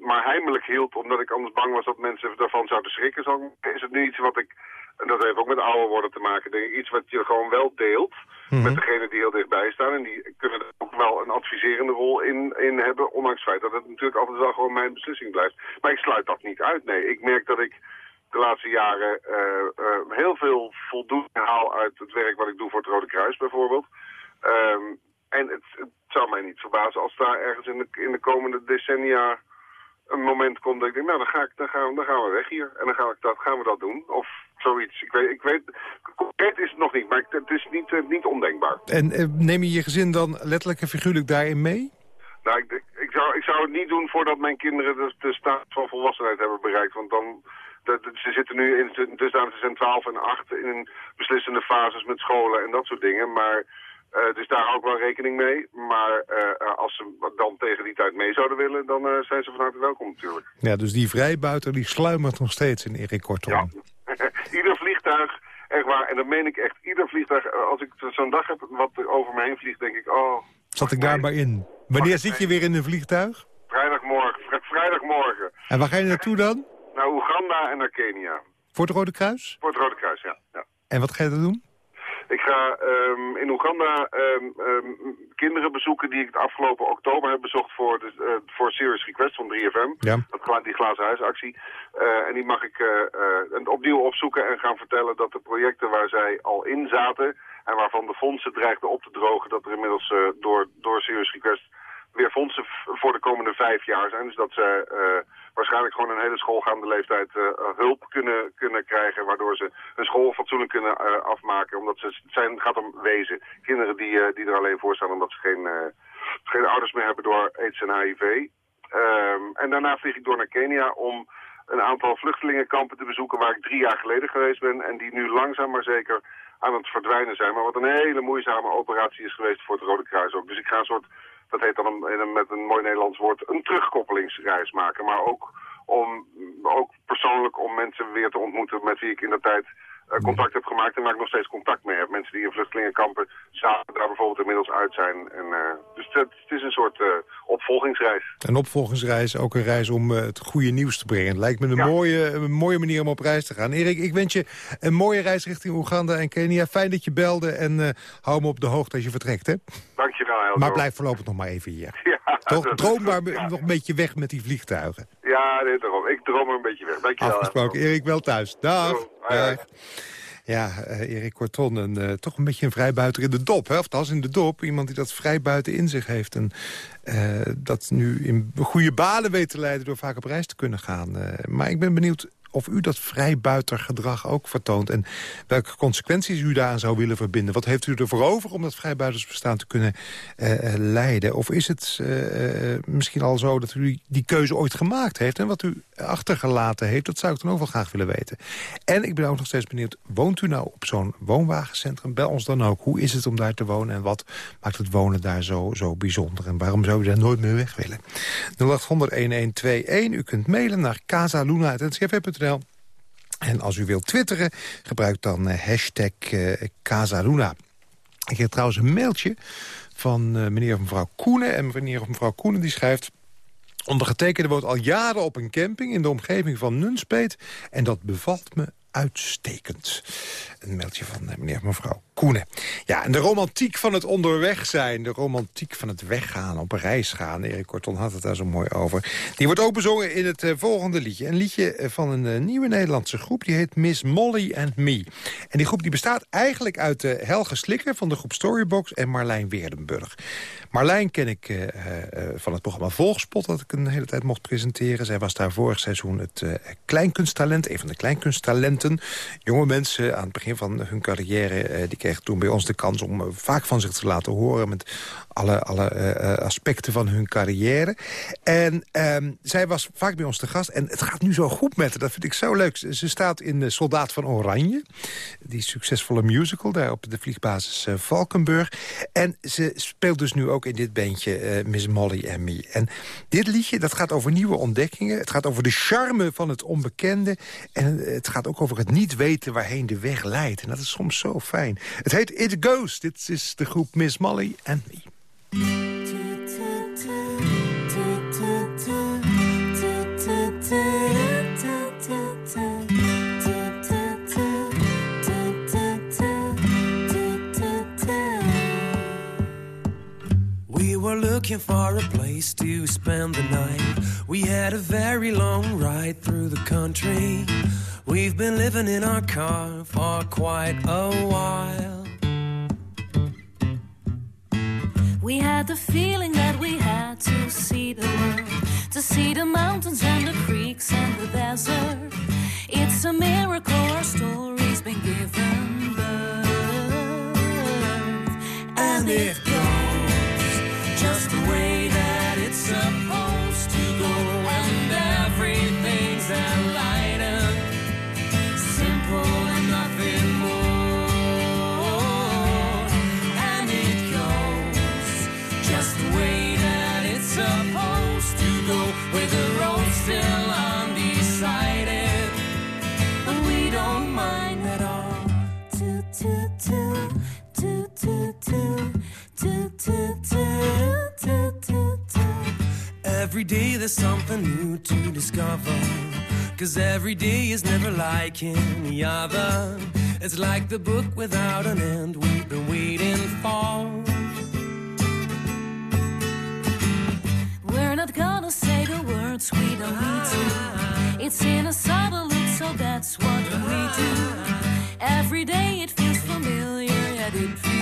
maar heimelijk hield... omdat ik anders bang was dat mensen daarvan zouden schrikken... Zo, is het nu iets wat ik... en dat heeft ook met ouder worden te maken... denk ik, iets wat je gewoon wel deelt... met degenen die heel dichtbij staan... en die kunnen er ook wel een adviserende rol in, in hebben... ondanks het feit dat het natuurlijk altijd wel gewoon mijn beslissing blijft. Maar ik sluit dat niet uit, nee. Ik merk dat ik de laatste jaren eh, eh, heel veel voldoening haal uit het werk wat ik doe voor het Rode Kruis bijvoorbeeld. Ehm, en het, het zou mij niet verbazen als daar ergens in de, in de komende decennia een moment komt dat ik denk, nou dan, ga ik, dan, gaan, we, dan gaan we weg hier. En dan gaan we dat, gaan we dat doen. Of zoiets. Ik weet, ik weet, concreet is het nog niet, maar het is niet, eh, niet ondenkbaar. En eh, neem je je gezin dan letterlijk en figuurlijk daarin mee? Nou, ik, ik, zou, ik zou het niet doen voordat mijn kinderen de, de staat van volwassenheid hebben bereikt. Want dan, dat- ze zitten nu in, dus ze zijn 12 en 8 in beslissende fases met scholen en dat soort dingen. Maar, eh, dus daar ik wel rekening mee. Maar eh, als ze dan tegen die tijd mee zouden willen, dan eh, zijn ze van harte welkom natuurlijk. Ja, dus die vrijbuiter die sluimert nog steeds in Erik Kortom. Ja. Ieder vliegtuig, echt waar, en dat meen ik echt, ieder vliegtuig, eh, als ik zo'n dag heb wat er over me heen vliegt, denk ik, oh, Zat ik daar maar in. Wanneer zit je weer in een vliegtuig? vrijdagmorgen, vri- vrijdagmorgen. En waar ga je naartoe dan? Naar Oeganda en naar Kenia. Voor het Rode Kruis? Voor het Rode Kruis, ja. ja. En wat ga je dan doen? Ik ga ehm, in Oeganda ehm, kinderen bezoeken die ik het afgelopen oktober heb bezocht voor, de, eh, voor Serious Request van 3FM. Ja. Dat, die glazen huisactie. Eh, en die mag ik eh, opnieuw opzoeken en gaan vertellen dat de projecten waar zij al in zaten... en waarvan de fondsen dreigden op te drogen... dat er inmiddels door, door Serious Request weer fondsen voor de komende vijf jaar zijn. Dus dat ze waarschijnlijk gewoon een hele schoolgaande leeftijd eh, hulp kunnen, kunnen krijgen... waardoor ze hun school fatsoenlijk kunnen eh, afmaken. Omdat ze, het zijn, gaat om wezen. Kinderen die, eh, die er alleen voor staan omdat ze geen, geen ouders meer hebben door aids en HIV. Ehm, en daarna vlieg ik door naar Kenia om een aantal vluchtelingenkampen te bezoeken... waar ik drie jaar geleden geweest ben... en die nu langzaam maar zeker aan het verdwijnen zijn. Maar wat een hele moeizame operatie is geweest voor het Rode Kruis ook. Dus ik ga een soort, dat heet dan een, een- met een mooi Nederlands woord, een terugkoppelingsreis maken. Maar ook, om, ook persoonlijk om mensen weer te ontmoeten met wie ik in de tijd eh, contact heb gemaakt en waar ik nog steeds contact mee heb. Mensen die in vluchtelingenkampen zaten daar bijvoorbeeld inmiddels uit zijn. En, eh, dus het, het is een soort eh, opvolgingsreis. Een opvolgingsreis, ook een reis om het goede nieuws te brengen. Lijkt me een, Ja. mooie, een mooie manier om op reis te gaan. Erik, ik wens je een mooie reis richting Oeganda en Kenia. Fijn dat je belde en hou me op de hoogte als je vertrekt. Hè? Dankjewel, Helco. Maar blijf voorlopig nog maar even hier. Ja, Toch, droom maar ja. nog een beetje weg met die vliegtuigen. Ja, nee, daarom. Ik droom er een beetje weg. Dankjewel. Afgesproken. Erik, wel thuis. Dag. Ja, eh, Erik Korton, een, eh, toch een beetje een vrijbuiter in de dop. Hè? Of in de dop. Iemand die dat vrijbuiten in zich heeft. En eh, dat nu in goede banen weet te leiden door vaak op reis te kunnen gaan. Maar ik ben benieuwd of u dat vrijbuitergedrag ook vertoont... en welke consequenties u daaraan zou willen verbinden. Wat heeft u ervoor over om dat vrijbuitersbestaan te kunnen eh, eh, leiden? Of is het eh, misschien al zo dat u die keuze ooit gemaakt heeft... en wat u achtergelaten heeft. Dat zou ik dan ook wel graag willen weten. En ik ben ook nog steeds benieuwd, woont u nou op zo'n woonwagencentrum? Bel ons dan ook. Hoe is het om daar te wonen en wat maakt het wonen daar zo, zo bijzonder? En waarom zou u daar nooit meer weg willen? 0800-1121. U kunt mailen naar casaluna.ncrv.nl. En als u wilt twitteren, gebruik dan uh, hashtag uh, Casaluna. Ik heb trouwens een mailtje van uh, meneer of mevrouw Koenen. En meneer of mevrouw Koenen die schrijft... Ondergetekende woont al jaren op een camping in de omgeving van Nunspeet. En dat bevalt me uitstekend. Een mailtje van eh, meneer en mevrouw Koenen. Ja, en de romantiek van het onderweg zijn. De romantiek van het weggaan, op reis gaan. Erik Korton had het daar zo mooi over. Die wordt ook bezongen in het uh, volgende liedje. Een liedje eh, van een uh, nieuwe Nederlandse groep. Die heet Miss Molly and Me. En die groep die bestaat eigenlijk uit Helge Slikker... van de groep Storybox en Marlijn Weerdenburg. Marlijn ken ik van het programma Volgspot... dat ik een hele tijd mocht presenteren. Zij was daar vorig seizoen het kleinkunsttalent, een van de kleinkunsttalenten. Jonge mensen aan het begin van hun carrière... die toen bij ons de kans om vaak van zich te laten horen... met alle, alle aspecten van hun carrière. En um, zij was vaak bij ons te gast. En het gaat nu zo goed met haar, dat vind ik zo leuk. Ze staat in de Soldaat van Oranje. Die succesvolle musical daar op de vliegbasis Valkenburg. En ze speelt dus nu ook in dit bandje Miss Molly en Me. En dit liedje dat gaat over nieuwe ontdekkingen. Het gaat over de charme van het onbekende. En het gaat ook over het niet weten waarheen de weg leidt. En dat is soms zo fijn. Het heet It Goes. Dit is de groep Miss Molly en Me. Were looking for a place to spend the night. We had a very long ride through the country. We've been living in our car for quite a while. We had the feeling that we had to see the world, to see the mountains and the creeks and the desert. It's a miracle our story's been given birth. And it Every day there's something new to discover. Cause every day is never like any other. It's like the book without an end we've been waiting for. We're not gonna say the words we don't need to. It's in a subtle look, so that's what we do. Every day it feels familiar, yet it feels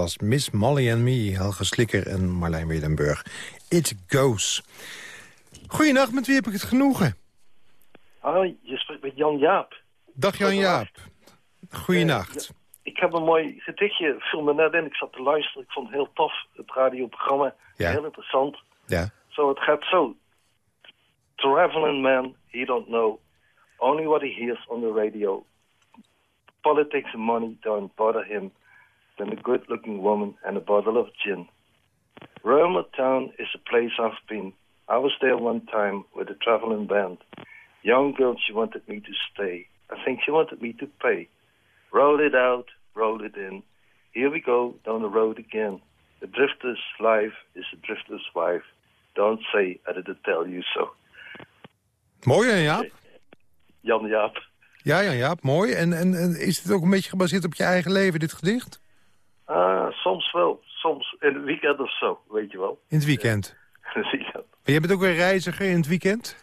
was Miss Molly and Me, Helge Slikker en Marlijn Wedenburg. It goes. Goeienacht, met wie heb ik het genoegen? Hoi, je spreekt met Jan Jaap. Dag Jan-Jaap. Goeienacht. Ik heb een mooi gedichtje, viel me net in. Ik zat te luisteren, ik vond het heel tof, het radioprogramma. Ja. Heel interessant. Ja. Zo, het gaat zo. Traveling man, he don't know. Only what he hears on the radio. Politics and money don't bother him. Than a good-looking woman and a bottle of gin. Roma Town is a place I've been. I was there one time with a traveling band. Young girl, she wanted me to stay. I think she wanted me to pay. Roll it out, roll it in. Here we go, down the road again. The drifter's life is a drifter's wife. Don't say I didn't tell you so. Mooi Jan-Jaap. Jan Jaap. Ja Jan-Jaap, mooi. En, en, en is het ook een beetje gebaseerd op je eigen leven, dit gedicht? Ah, soms wel. Soms in het weekend of zo, weet je wel. In het weekend. Het weekend. Maar jij bent ook weer reiziger in het weekend?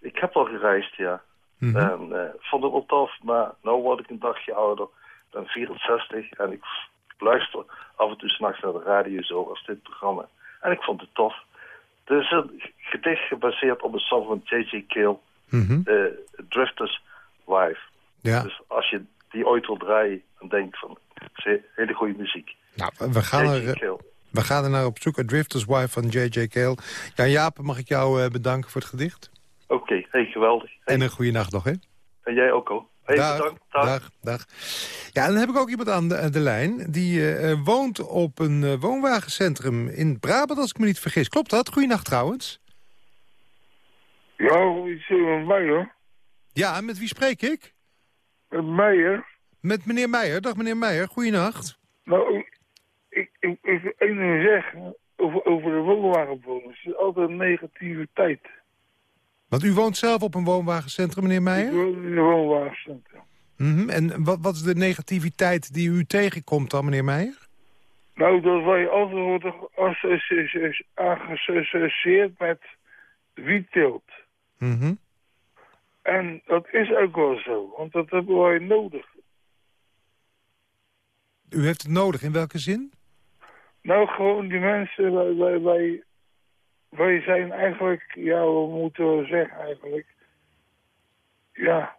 Ik heb al gereisd, ja. Mhm. En eh, vond het wel tof, maar nu word ik een dagje ouder. Ik ben 64 en ik luister af en toe s'nachts naar de radio zo als dit programma. En ik vond het tof. Het is een gedicht gebaseerd op een song van J.J. Cale, Mhm. eh, Drifter's Wife. Ja. Dus als je die ooit wil draaien, dan denk van, is he- hele goede muziek. Nou, we gaan, er, eh, we gaan er naar op zoek. A Drifter's Wife van J.J. Cale. Jan-Jaap, mag ik jou eh, bedanken voor het gedicht? Oké, hey, geweldig. Hey, En een goede nacht nog, hè? en jij ook al. Hey, dag, bedankt. Dag. dag, dag. Ja, en dan heb ik ook iemand aan de, de lijn. Die eh, woont op een eh, woonwagencentrum in Brabant, als ik me niet vergis. Klopt dat? Goeienacht trouwens. Ja, iets met Meijer. Ja, en met wie spreek ik? Met Meijer. Met meneer Meijer. Dag meneer Meijer, goeienacht. Nou, ik, ik, ik wil één ding zeggen over, over de woonwagenbonus. Het is altijd een negativiteit. Want u woont zelf op een woonwagencentrum, meneer Ik Meijer? woon in een woonwagencentrum. Mhm. En wat, wat is de negativiteit die u tegenkomt dan, meneer Meijer? Nou, dat wij altijd worden geassocieerd- met wietteelt. Mhm. En dat is ook wel zo, want dat hebben wij nodig. U heeft het nodig, in welke zin? Nou, gewoon die mensen, wij, wij, wij, wij zijn eigenlijk, ja, wat moeten we zeggen eigenlijk? Ja,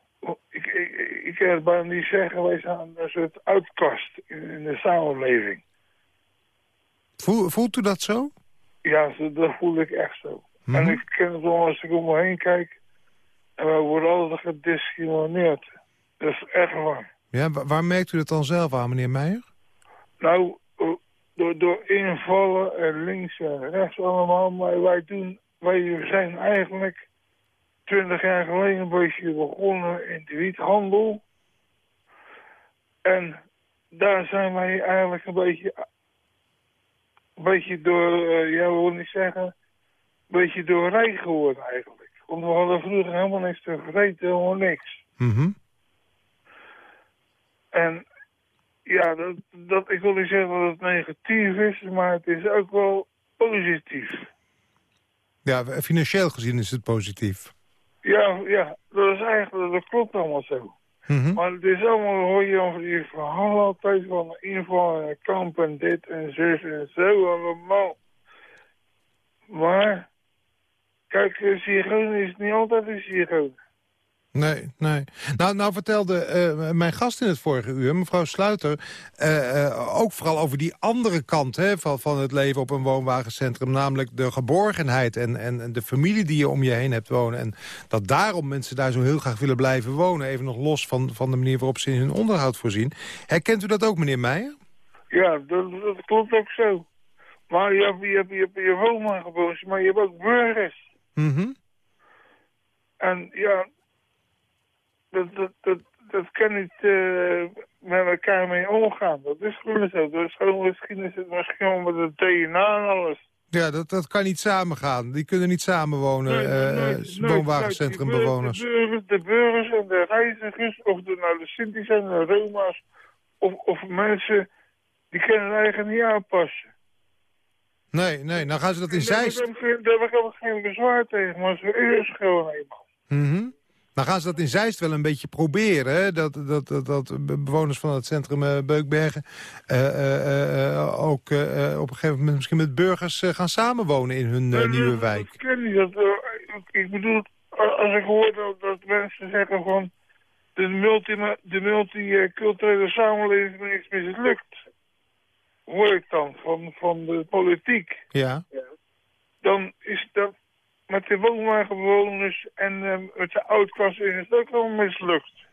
ik, ik, ik kan het bijna niet zeggen, wij zijn een soort uitkast in, in de samenleving. Voel- voelt u dat zo? Ja, dat voel ik echt zo. Mhm. En ik ken het wel als ik om me heen kijk, en wij worden altijd gediscrimineerd. Dat is echt waar. Ja, wa- waar merkt u dat dan zelf aan, meneer Meijer? Nou, eh, door, door invallen en links en rechts allemaal, maar wij doen, wij zijn eigenlijk twintig jaar geleden een beetje begonnen in de wiethandel. En daar zijn wij eigenlijk een beetje, een beetje door, eh, ja, we willen niet zeggen, een beetje door rijk geworden eigenlijk. Want we hadden vroeger helemaal niks te vreten, helemaal niks. Mhm. En ja, dat, dat, ik wil niet zeggen dat het negatief is, maar het is ook wel positief. Ja, financieel gezien is het positief. Ja, ja, dat is eigenlijk, dat klopt allemaal zo. Mhm. Maar het is allemaal, hoor je over die verhalen altijd van inval en kamp en dit en zus en zo allemaal. Maar, kijk, een is niet altijd een Sigoon. Nee, nee. Nou, nou vertelde eh, mijn gast in het vorige uur, mevrouw Sluiter... eh, eh, ook vooral over die andere kant hè, van, van het leven op een woonwagencentrum... namelijk de geborgenheid en, en, en de familie die je om je heen hebt wonen. En dat daarom mensen daar zo heel graag willen blijven wonen... even nog los van, van de manier waarop ze in hun onderhoud voorzien. Herkent u dat ook, meneer Meijer? Ja, dat, dat klopt ook zo. Maar je hebt je, hebt, je, hebt je woonwagenbonus, maar je hebt ook burgers. Mhm. En ja, dat, dat, dat, dat kan niet eh, met elkaar mee omgaan. Dat is gewoon zo. Is gewoon, misschien is het misschien met het DNA en alles. Ja, dat, dat kan niet samengaan. Die kunnen niet samenwonen, Nee, eh, nee, eh, nee, woonwagencentrumbewoners. De burgers, de burgers en de reizigers, of de, nou, de Sinti's en de Roma's, of, of mensen, die kunnen eigen niet aanpassen. Nee, nee, dan gaan ze dat in Zeist... geen- Daar heb ik ook geen bezwaar tegen, maar zo is het gewoon eenmaal. Mhm. Maar gaan ze dat in Zeist wel een beetje proberen? Dat, dat, dat, dat bewoners van het centrum eh, Beukbergen... eh, eh, ook op een gegeven moment misschien met burgers gaan samenwonen in hun Nee, nieuwe dat- wijk? Dat ken ik. Dat, ik, ik bedoel, als ik hoor dat, dat mensen zeggen van... de, multi, de multiculturele samenleving is mislukt... hoor ik dan van, van de politiek... Ja. dan is dat met de woonwagenbewoners en met de oudklasse is het ook wel mislukt.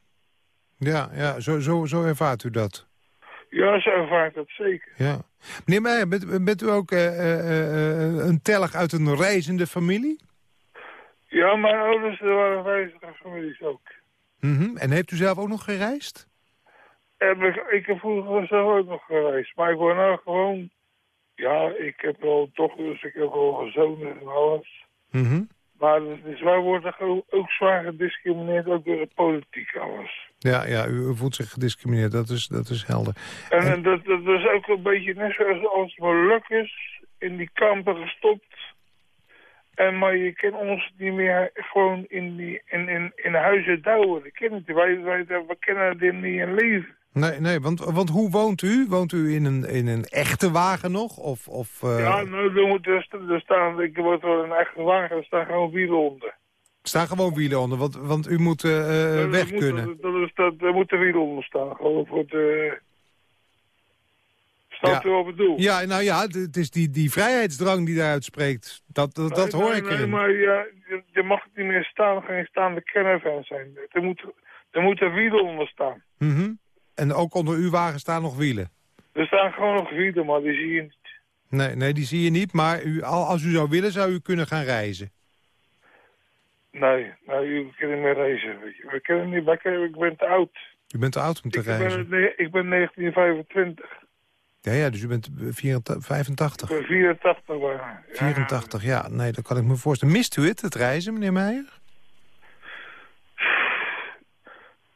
Ja, ja zo, zo, zo ervaart u dat. Ja, zo ervaart dat zeker. Ja. Meneer Meijer, bent, bent u ook eh, eh, eh, een tellig uit een reizende familie? Ja, mijn ouders er waren reizigersfamilies ook. Mhm. En heeft u zelf ook nog gereisd? Heb ik, ik heb vroeger zelf ook nog gereisd. Maar ik word nou gewoon... Ja, ik heb wel toch, dus ik heb wel gezonen en alles. Mhm. Maar wij worden ook zwaar gediscrimineerd, ook door de politiek alles. Ja, ja u, voelt zich gediscrimineerd, dat is, dat is helder. En, en dat, dat is ook een beetje net zoals als Molukkers in die kampen gestopt. En maar je kan ons niet meer gewoon in, die, in, in, in huizen douwen. Dat kennen het. Wij, wij, we kennen dit niet in leven. Nee, nee want, want hoe woont u? Woont u in een, in een echte wagen nog? Of, of, eh, Ja, nou, er, moet, er, sta- er staan, ik word wel een echte wagen, er staan gewoon wielen onder. staan gewoon wielen onder? Want, want u moet eh, eh, Er weg moet- kunnen. Er, er, staat- er moeten wielen onder staan, gewoon voor de... Snap Ja. wat ik bedoel? Ja, nou ja, het- is die, die vrijheidsdrang die daaruit spreekt. Dat, dat, dat Nee, hoor nee, ik nee, erin. maar ja, je, je mag niet meer staan, geen staande caravan zijn. Er moet, er moeten wielen onder staan. Mhm. En ook onder uw wagen staan nog wielen? Er staan gewoon nog wielen, maar die zie je niet. Nee, nee die zie je niet. Maar u, al- als u zou willen, zou u kunnen gaan reizen. Nee, nee, je kan niet meer reizen. We kunnen niet, wij kunnen- ik ben te oud. U bent te oud om te Ik ben, reizen. nee, ik ben 1925. Ja, ja, dus u bent eh, 84, 85. Ik ben 84 bijna. Ja. 84, ja. Nee, dat kan ik me voorstellen. Mist u het, het reizen, meneer Meijer?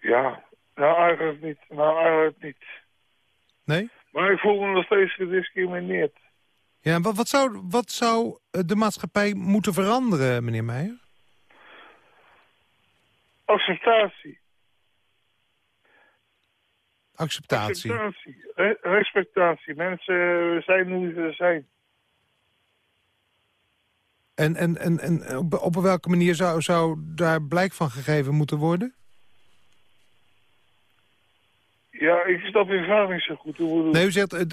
Ja, nou eigenlijk niet. Nou eigenlijk niet. Nee? Maar ik voel me nog steeds gediscrimineerd. Ja, en wat, wat, zou, wat zou eh, de maatschappij moeten veranderen, meneer Meijer? Acceptatie. Acceptatie. Acceptatie. Re- respectatie. Mensen zijn hoe ze zijn. En, en, en, en op, op welke manier zou, zou daar blijk van gegeven moeten worden? Ja, ik snap je vraag niet zo goed. Hoe Nee, u zegt... Het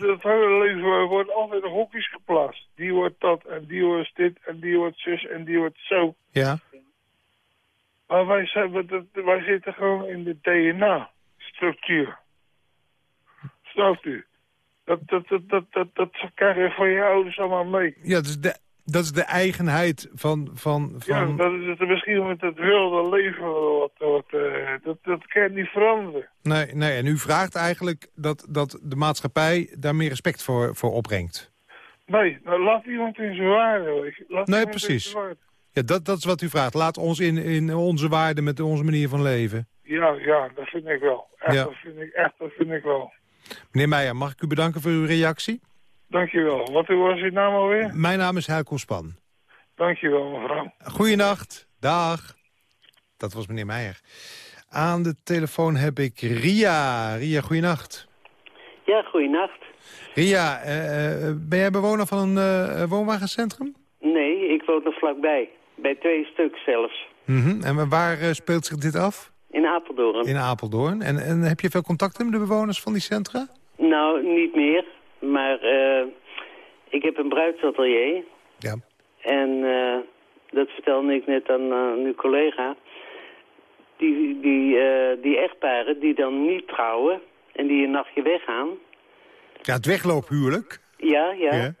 het hele leven wordt altijd in hokjes geplaatst. Die wordt dat en die wordt dit en die wordt zus en die wordt zo. ja, Maar wij, zijn, wij zitten gewoon in de DNA-structuur. Snapt u? Dat, dat, dat, dat, dat, dat krijg je van je ouders allemaal mee. ja is de, dat is de eigenheid van... van, Ja, van dat is het misschien met het wilde leven wat, wat eh, dat, dat kan je niet veranderen. nee, nee, en u vraagt eigenlijk dat, dat de maatschappij daar meer respect voor, voor opbrengt. Nee, nou, laat iemand in zijn waarde. Laat Nee, precies. waarde. Ja, dat, dat is wat u vraagt. Laat ons in, in onze waarden met onze manier van leven. Ja, ja, dat vind ik wel. Echt, Ja. dat vind ik, echt, dat vind ik wel. Meneer Meijer, mag ik u bedanken voor uw reactie? Dankjewel. Wat was uw naam alweer? Mijn naam is Heiko Span. Dankjewel, mevrouw. Goeienacht. Dag. Dat was meneer Meijer. Aan de telefoon heb ik Ria. Ria, goeienacht. Ja, goeienacht. Ria, eh, eh, ben jij bewoner van een eh, woonwagencentrum? Nee, ik woon er vlakbij. Bij twee stuks zelfs. Mhm. En waar speelt zich dit af? In Apeldoorn. In Apeldoorn. En, en heb je veel contact met de bewoners van die centra? Nou, niet meer. Maar eh, ik heb een bruidsatelier. Ja. En eh, dat vertelde ik net aan, eh, aan uw collega. Die, die, die echtparen die dan niet trouwen en die een nachtje weggaan. Ja, het wegloophuwelijk. Ja, ja. Ja.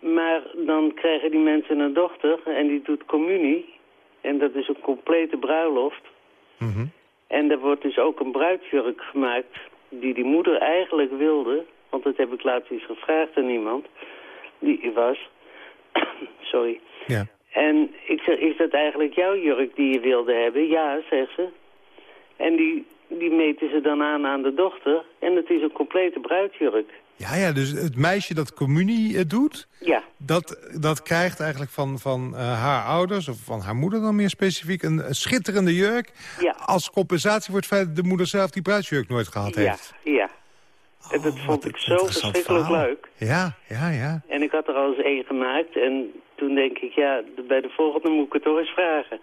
Maar dan krijgen die mensen een dochter en die doet communie. En dat is een complete bruiloft. Mhm. En er wordt dus ook een bruidsjurk gemaakt die die moeder eigenlijk wilde. Want dat heb ik laatst eens gevraagd aan iemand die was. Sorry. Ja. En ik zeg, is dat eigenlijk jouw jurk die je wilde hebben? Ja, zegt ze. En die, die meten ze dan aan aan de dochter. En het is een complete bruidsjurk. Ja, ja, dus het meisje dat communie eh, doet... Ja. Dat, dat krijgt eigenlijk van, van eh, haar ouders, of van haar moeder dan meer specifiek... een, een schitterende jurk Ja. als compensatie voor het feit dat de moeder zelf die bruidsjurk nooit gehad Ja, heeft. ja. En dat vond ik zo verschrikkelijk verhaal. leuk. Ja, ja, ja. En ik had er al eens één gemaakt. En toen denk ik, ja, bij de volgende moet ik het toch eens vragen.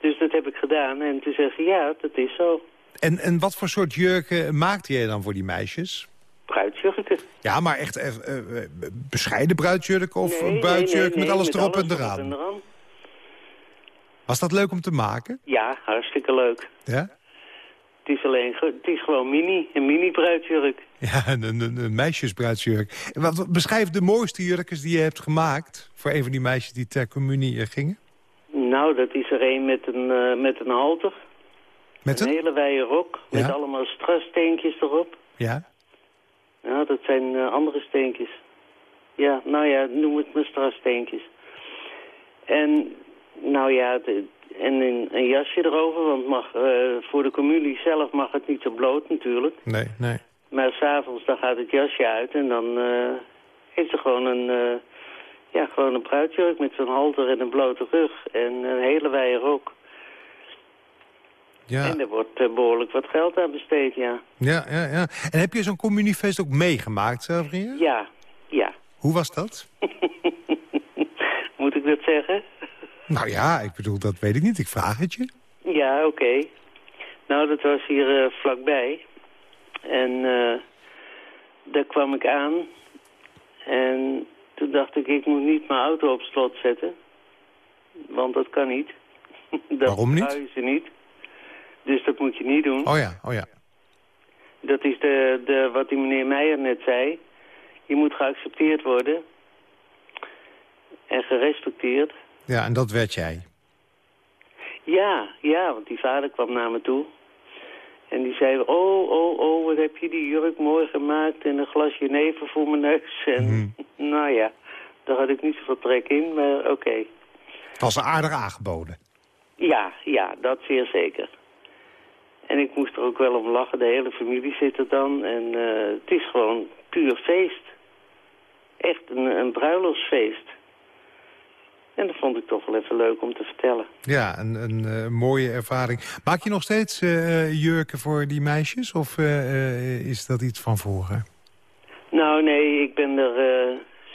Dus dat heb ik gedaan. En toen zei ze, ja, dat is zo. En, en wat voor soort jurken maakte jij dan voor die meisjes? Bruidsjurken. Ja, maar echt eh, eh, bescheiden bruidsjurken of Nee, een bruidsjurk nee, nee, met alles met erop alles en erop eraan? en eraan. Was dat leuk om te maken? Ja, hartstikke leuk. Ja? Is, alleen, het is gewoon mini, een mini bruidsjurk. Ja, een, een, een meisjesbruidsjurk. En Wat, beschrijf de mooiste jurkjes die je hebt gemaakt... voor een van die meisjes die ter communie eh, gingen. Nou, dat is er een met een, eh, met een halter. Met een? een? hele wijde rok. Met allemaal strassteentjes erop. Ja. Ja, dat zijn eh, andere steentjes. Ja, nou ja, noem het maar strassteentjes. En, nou ja, de- en een, een jasje erover, want mag, eh, voor de communie zelf mag het niet zo bloot natuurlijk. Nee, nee. Maar s'avonds dan gaat het jasje uit en dan eh, heeft ze gewoon een, eh, ja, gewoon een bruidsjurk met zo'n halter en een blote rug en een hele wijde rok. Ja. En er wordt eh, behoorlijk wat geld aan besteed, ja. Ja, ja, ja. En heb je zo'n communiefeest ook meegemaakt, Ria? Ja, ja. Hoe was dat? Moet ik dat zeggen? Nou ja, ik bedoel, dat weet ik niet. Ik vraag het je. Ja, oké. Nou, dat was hier eh, vlakbij. En eh, daar kwam ik aan. En toen dacht ik, ik moet niet mijn auto op slot zetten. Want dat kan niet. dat Waarom niet? ze niet. Dus dat moet je niet doen. Oh ja, oh ja. Dat is de, de, wat die meneer Meijer net zei. Je moet geaccepteerd worden. En gerespecteerd. Ja, en dat werd jij. Ja, ja, want die vader kwam naar me toe. En die zei, oh, oh, oh, wat heb je die jurk mooi gemaakt en een glas jenever voor mijn neus. En nou ja, daar had ik niet zoveel trek in, maar oké. Het was aardig aangeboden. Ja, ja, dat zeer zeker. En ik moest er ook wel om lachen, de hele familie zit er dan. En eh, het is gewoon puur feest. Echt een, een bruiloftsfeest. En dat vond ik toch wel even leuk om te vertellen. Ja, een, een eh, mooie ervaring. Maak je nog steeds eh, eh, jurken voor die meisjes? Of is dat iets van vroeger? Nou, nee, ik ben er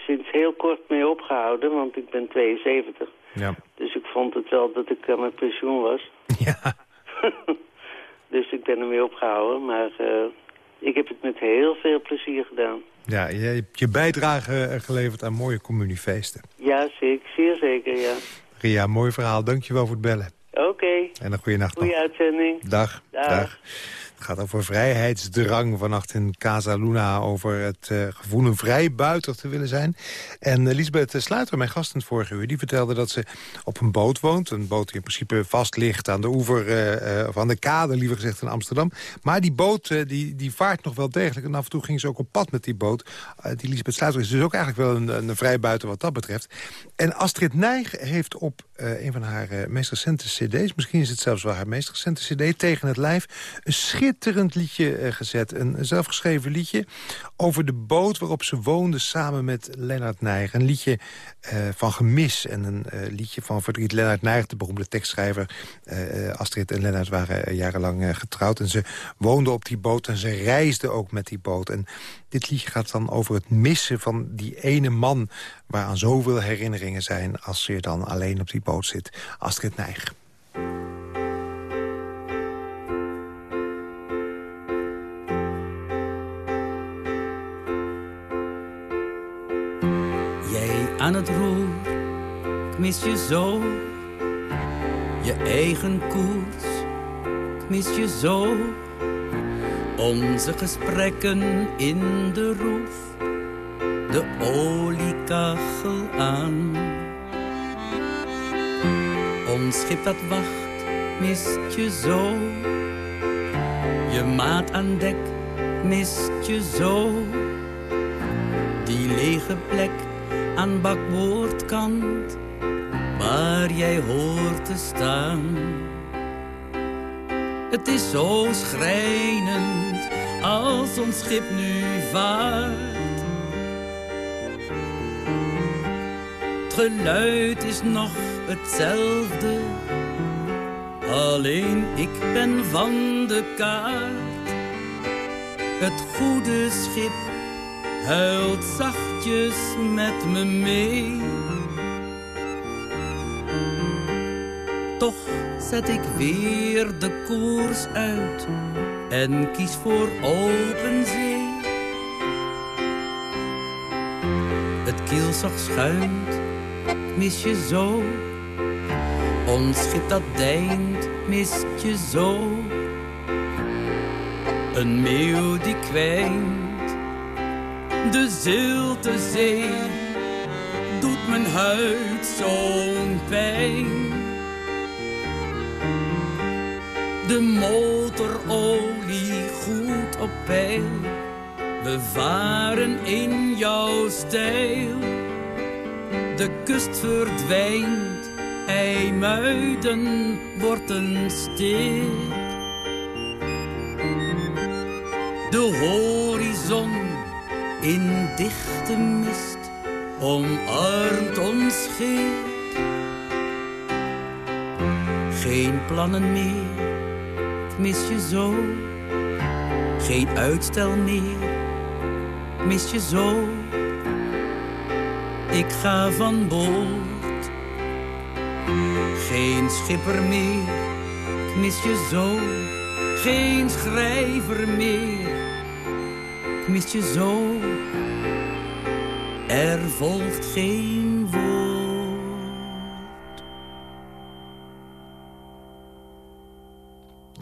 sinds heel kort mee opgehouden, want ik ben 72. Ja. Dus ik vond het wel dat ik aan mijn pensioen was. Ja. dus ik ben ermee opgehouden, maar ik heb het met heel veel plezier gedaan. Ja, je hebt je bijdrage geleverd aan mooie communiefeesten. Ja, zeker, zeer zeker, ja. Ria, mooi verhaal. Dankjewel voor het bellen. Oké, En een goede nacht nog. goede uitzending. Dag. Dag. Dag. Gaat over vrijheidsdrang vannacht in Casa Luna... over het eh, gevoel een vrijbuiter te willen zijn. En eh, Lisbeth Sluiter, mijn gast in het vorige uur... die vertelde dat ze op een boot woont. Een boot die in principe vast ligt aan de oever... eh, eh, of aan de kade, liever gezegd, in Amsterdam. Maar die boot eh, die, die vaart nog wel degelijk. En af en toe ging ze ook op pad met die boot. Eh, die Lisbeth Sluiter is dus ook eigenlijk wel een, een vrijbuiter wat dat betreft. En Astrid Nijg heeft op eh, een van haar eh, meest recente cd's... misschien is het zelfs wel haar meest recente cd, Tegen het Lijf... een schitterend liedje eh, gezet. Een zelfgeschreven liedje over de boot waarop ze woonde... samen met Lennart Nijg. Een liedje eh, van gemis en een eh, liedje van verdriet. Lennart Nijg, de beroemde tekstschrijver. Astrid en Lennart waren jarenlang getrouwd. En ze woonden op die boot en ze reisden ook met die boot. En dit liedje gaat dan over het missen van die ene man... waaraan zoveel herinneringen zijn als je dan alleen op die boot zit. Astrid Nijg. Aan het roer, ik mis je zo. Je eigen koers, ik mis je zo. Onze gesprekken in de roef, de oliekachel aan. Ons schip dat wacht, mist je zo. Je maat aan dek, mist je zo. Die lege plek aan bakboordkant, waar jij hoort te staan. Het is zo schrijnend als ons schip nu vaart. Het geluid is nog hetzelfde, alleen ik ben van de kaart. Het goede schip huilt zachtjes met me mee. Toch zet ik weer de koers uit en kies voor open zee. Het kielzag schuimt, mis je zo. Ons schip dat deint, mist je zo. Een meeuw die kwijnt, de zilte zee doet mijn huid zo'n pijn. De motorolie goed op peil. We varen in jouw stijl. De kust verdwijnt, IJmuiden wordt een stip. De horizon in dichte mist omarmt ons schip. Geen plannen meer ik mis je zo. Geen uitstel meer, ik mis je zo. Ik ga van boord. Geen schipper meer, ik mis je zo. Geen schrijver meer, ik mis je zo. Er volgt geen woord.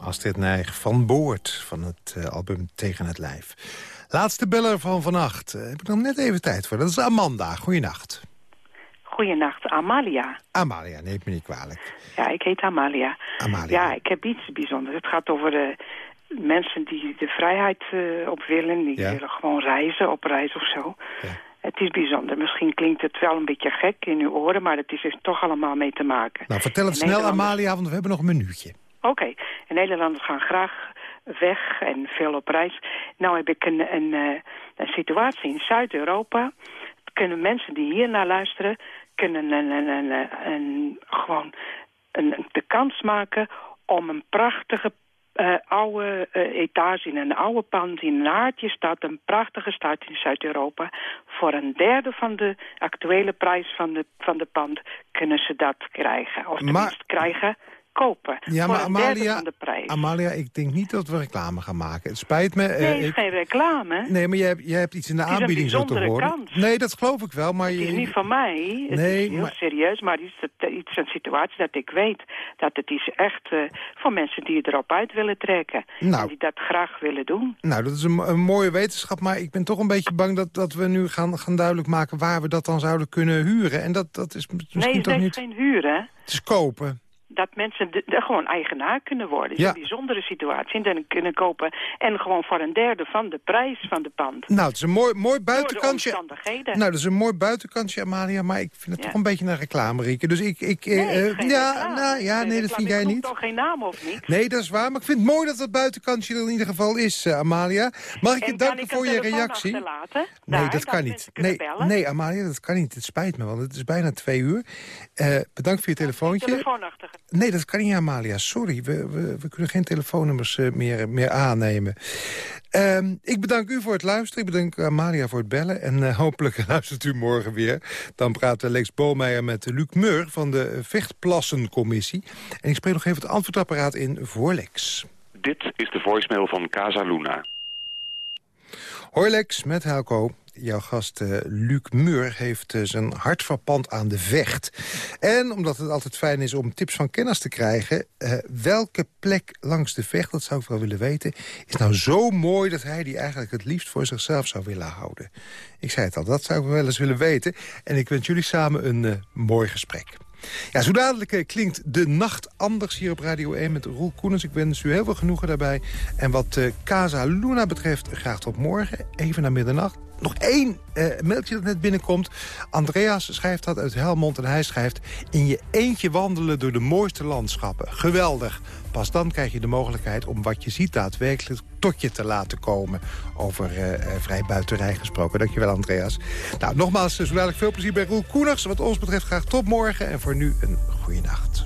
Astrid Nijg van Boord van het uh, album Tegen het Lijf. Laatste beller van vannacht. Uh, heb ik nog net even tijd voor. Dat is Amanda. Goeienacht. Goeienacht, Amalia. Amalia, neemt me niet kwalijk. Ja, ik heet Amalia. Amalia. Ja, ik heb iets bijzonders. Het gaat over de mensen die de vrijheid uh, op willen. Die Ja. willen gewoon reizen, op reis of zo. Ja. Het is bijzonder. Misschien klinkt het wel een beetje gek in uw oren, maar het is er toch allemaal mee te maken. Nou, vertel het En snel, Nederlanders- Amalia, want we hebben nog een minuutje. Oké, en Nederlanders gaan graag weg en veel op reis. Nou heb ik een, een, eh, een situatie in Zuid-Europa. Kunnen mensen die hier naar luisteren... kunnen een, een, een- gewoon een, de kans maken om een prachtige eh, oude eh, etage in een oude pand in een haartje staat. Een prachtige stad in Zuid-Europa. Voor een derde van de actuele prijs van de, van de pand kunnen ze dat krijgen. Of tenminste krijgen, kopen. Ja, maar Amalia, van de prijs. Amalia, ik denk niet dat we reclame gaan maken. Het spijt me. eh, Nee, ik- geen reclame. Nee, maar jij, hebt- jij hebt iets in de aanbieding zo te horen. kans. Nee, dat geloof ik wel, maar Het je... is niet van mij. Het Nee, is heel maar- serieus, maar het is het- iets een situatie dat ik weet dat het is echt eh, voor mensen die erop uit willen trekken. Nou. En die dat graag willen doen. Nou, dat is een, een mooie wetenschap, maar ik ben toch een beetje bang dat, dat we nu gaan, gaan duidelijk maken waar we dat dan zouden kunnen huren. En dat, dat is misschien nee, het toch is niet... geen huur, hè. Het is kopen. Dat mensen de, de- gewoon eigenaar kunnen worden. Ja. een bijzondere situatie. En dan kunnen kopen. En gewoon voor een derde van de prijs van de pand. Nou, het is een mooi, mooi buitenkantje. Nou, dat is een mooi buitenkantje, Amalia, maar ik vind het Ja. toch een beetje naar reclame rieken. Dus ik... ik eh, Nee, eh, geen ja, reclame. nou, ja, nee, dat vind jij niet. toch geen naam of niet? Nee, dat is waar, maar ik vind het mooi dat dat buitenkantje er in ieder geval is, eh, Amalia. Mag ik je danken ik voor je reactie? Nee, Daar, dat kan niet. Nee, bellen? nee, Amalia, dat kan niet. Het spijt me, want het is bijna twee uur. Bedankt voor je telefoontje. Telefoonachtige. Nee, dat kan niet, Amalia. Sorry, we, we, we kunnen geen telefoonnummers eh, meer, meer aannemen. Ehm, ik bedank u voor het luisteren. Ik bedank Amalia voor het bellen. En eh, hopelijk luistert u morgen weer. Dan praat Lex Bolmeijer met Luc Meur van de Vechtplassencommissie. En ik spreek nog even het antwoordapparaat in voor Lex. Dit is de voicemail van Casa Luna. Hoi Lex, met Helco. Jouw gast eh, Luc Meur heeft eh, zijn hart verpand aan de vecht. En omdat het altijd fijn is om tips van kennis te krijgen... eh, welke plek langs de vecht, dat zou ik wel willen weten... is nou zo mooi dat hij die eigenlijk het liefst voor zichzelf zou willen houden. Ik zei het al, dat zou ik wel eens willen weten. En ik wens jullie samen een mooi gesprek. Ja, zo dadelijk klinkt de nacht anders hier op Radio 1 met Roel Koenens. Ik wens u heel veel genoegen daarbij. En wat Casa Luna betreft, graag tot morgen, even naar middernacht. Nog één uh, mailtje dat net binnenkomt. Andreas schrijft dat uit Helmond en hij schrijft... in je eentje wandelen door de mooiste landschappen. Geweldig. Pas dan krijg je de mogelijkheid om wat je ziet daadwerkelijk tot je te laten komen. Over uh, vrij buitenrij gesproken. Dankjewel, Andreas. Nou, nogmaals, zo dadelijk veel plezier bij Roel Koeners. Wat ons betreft graag tot morgen. En voor nu een goede nacht.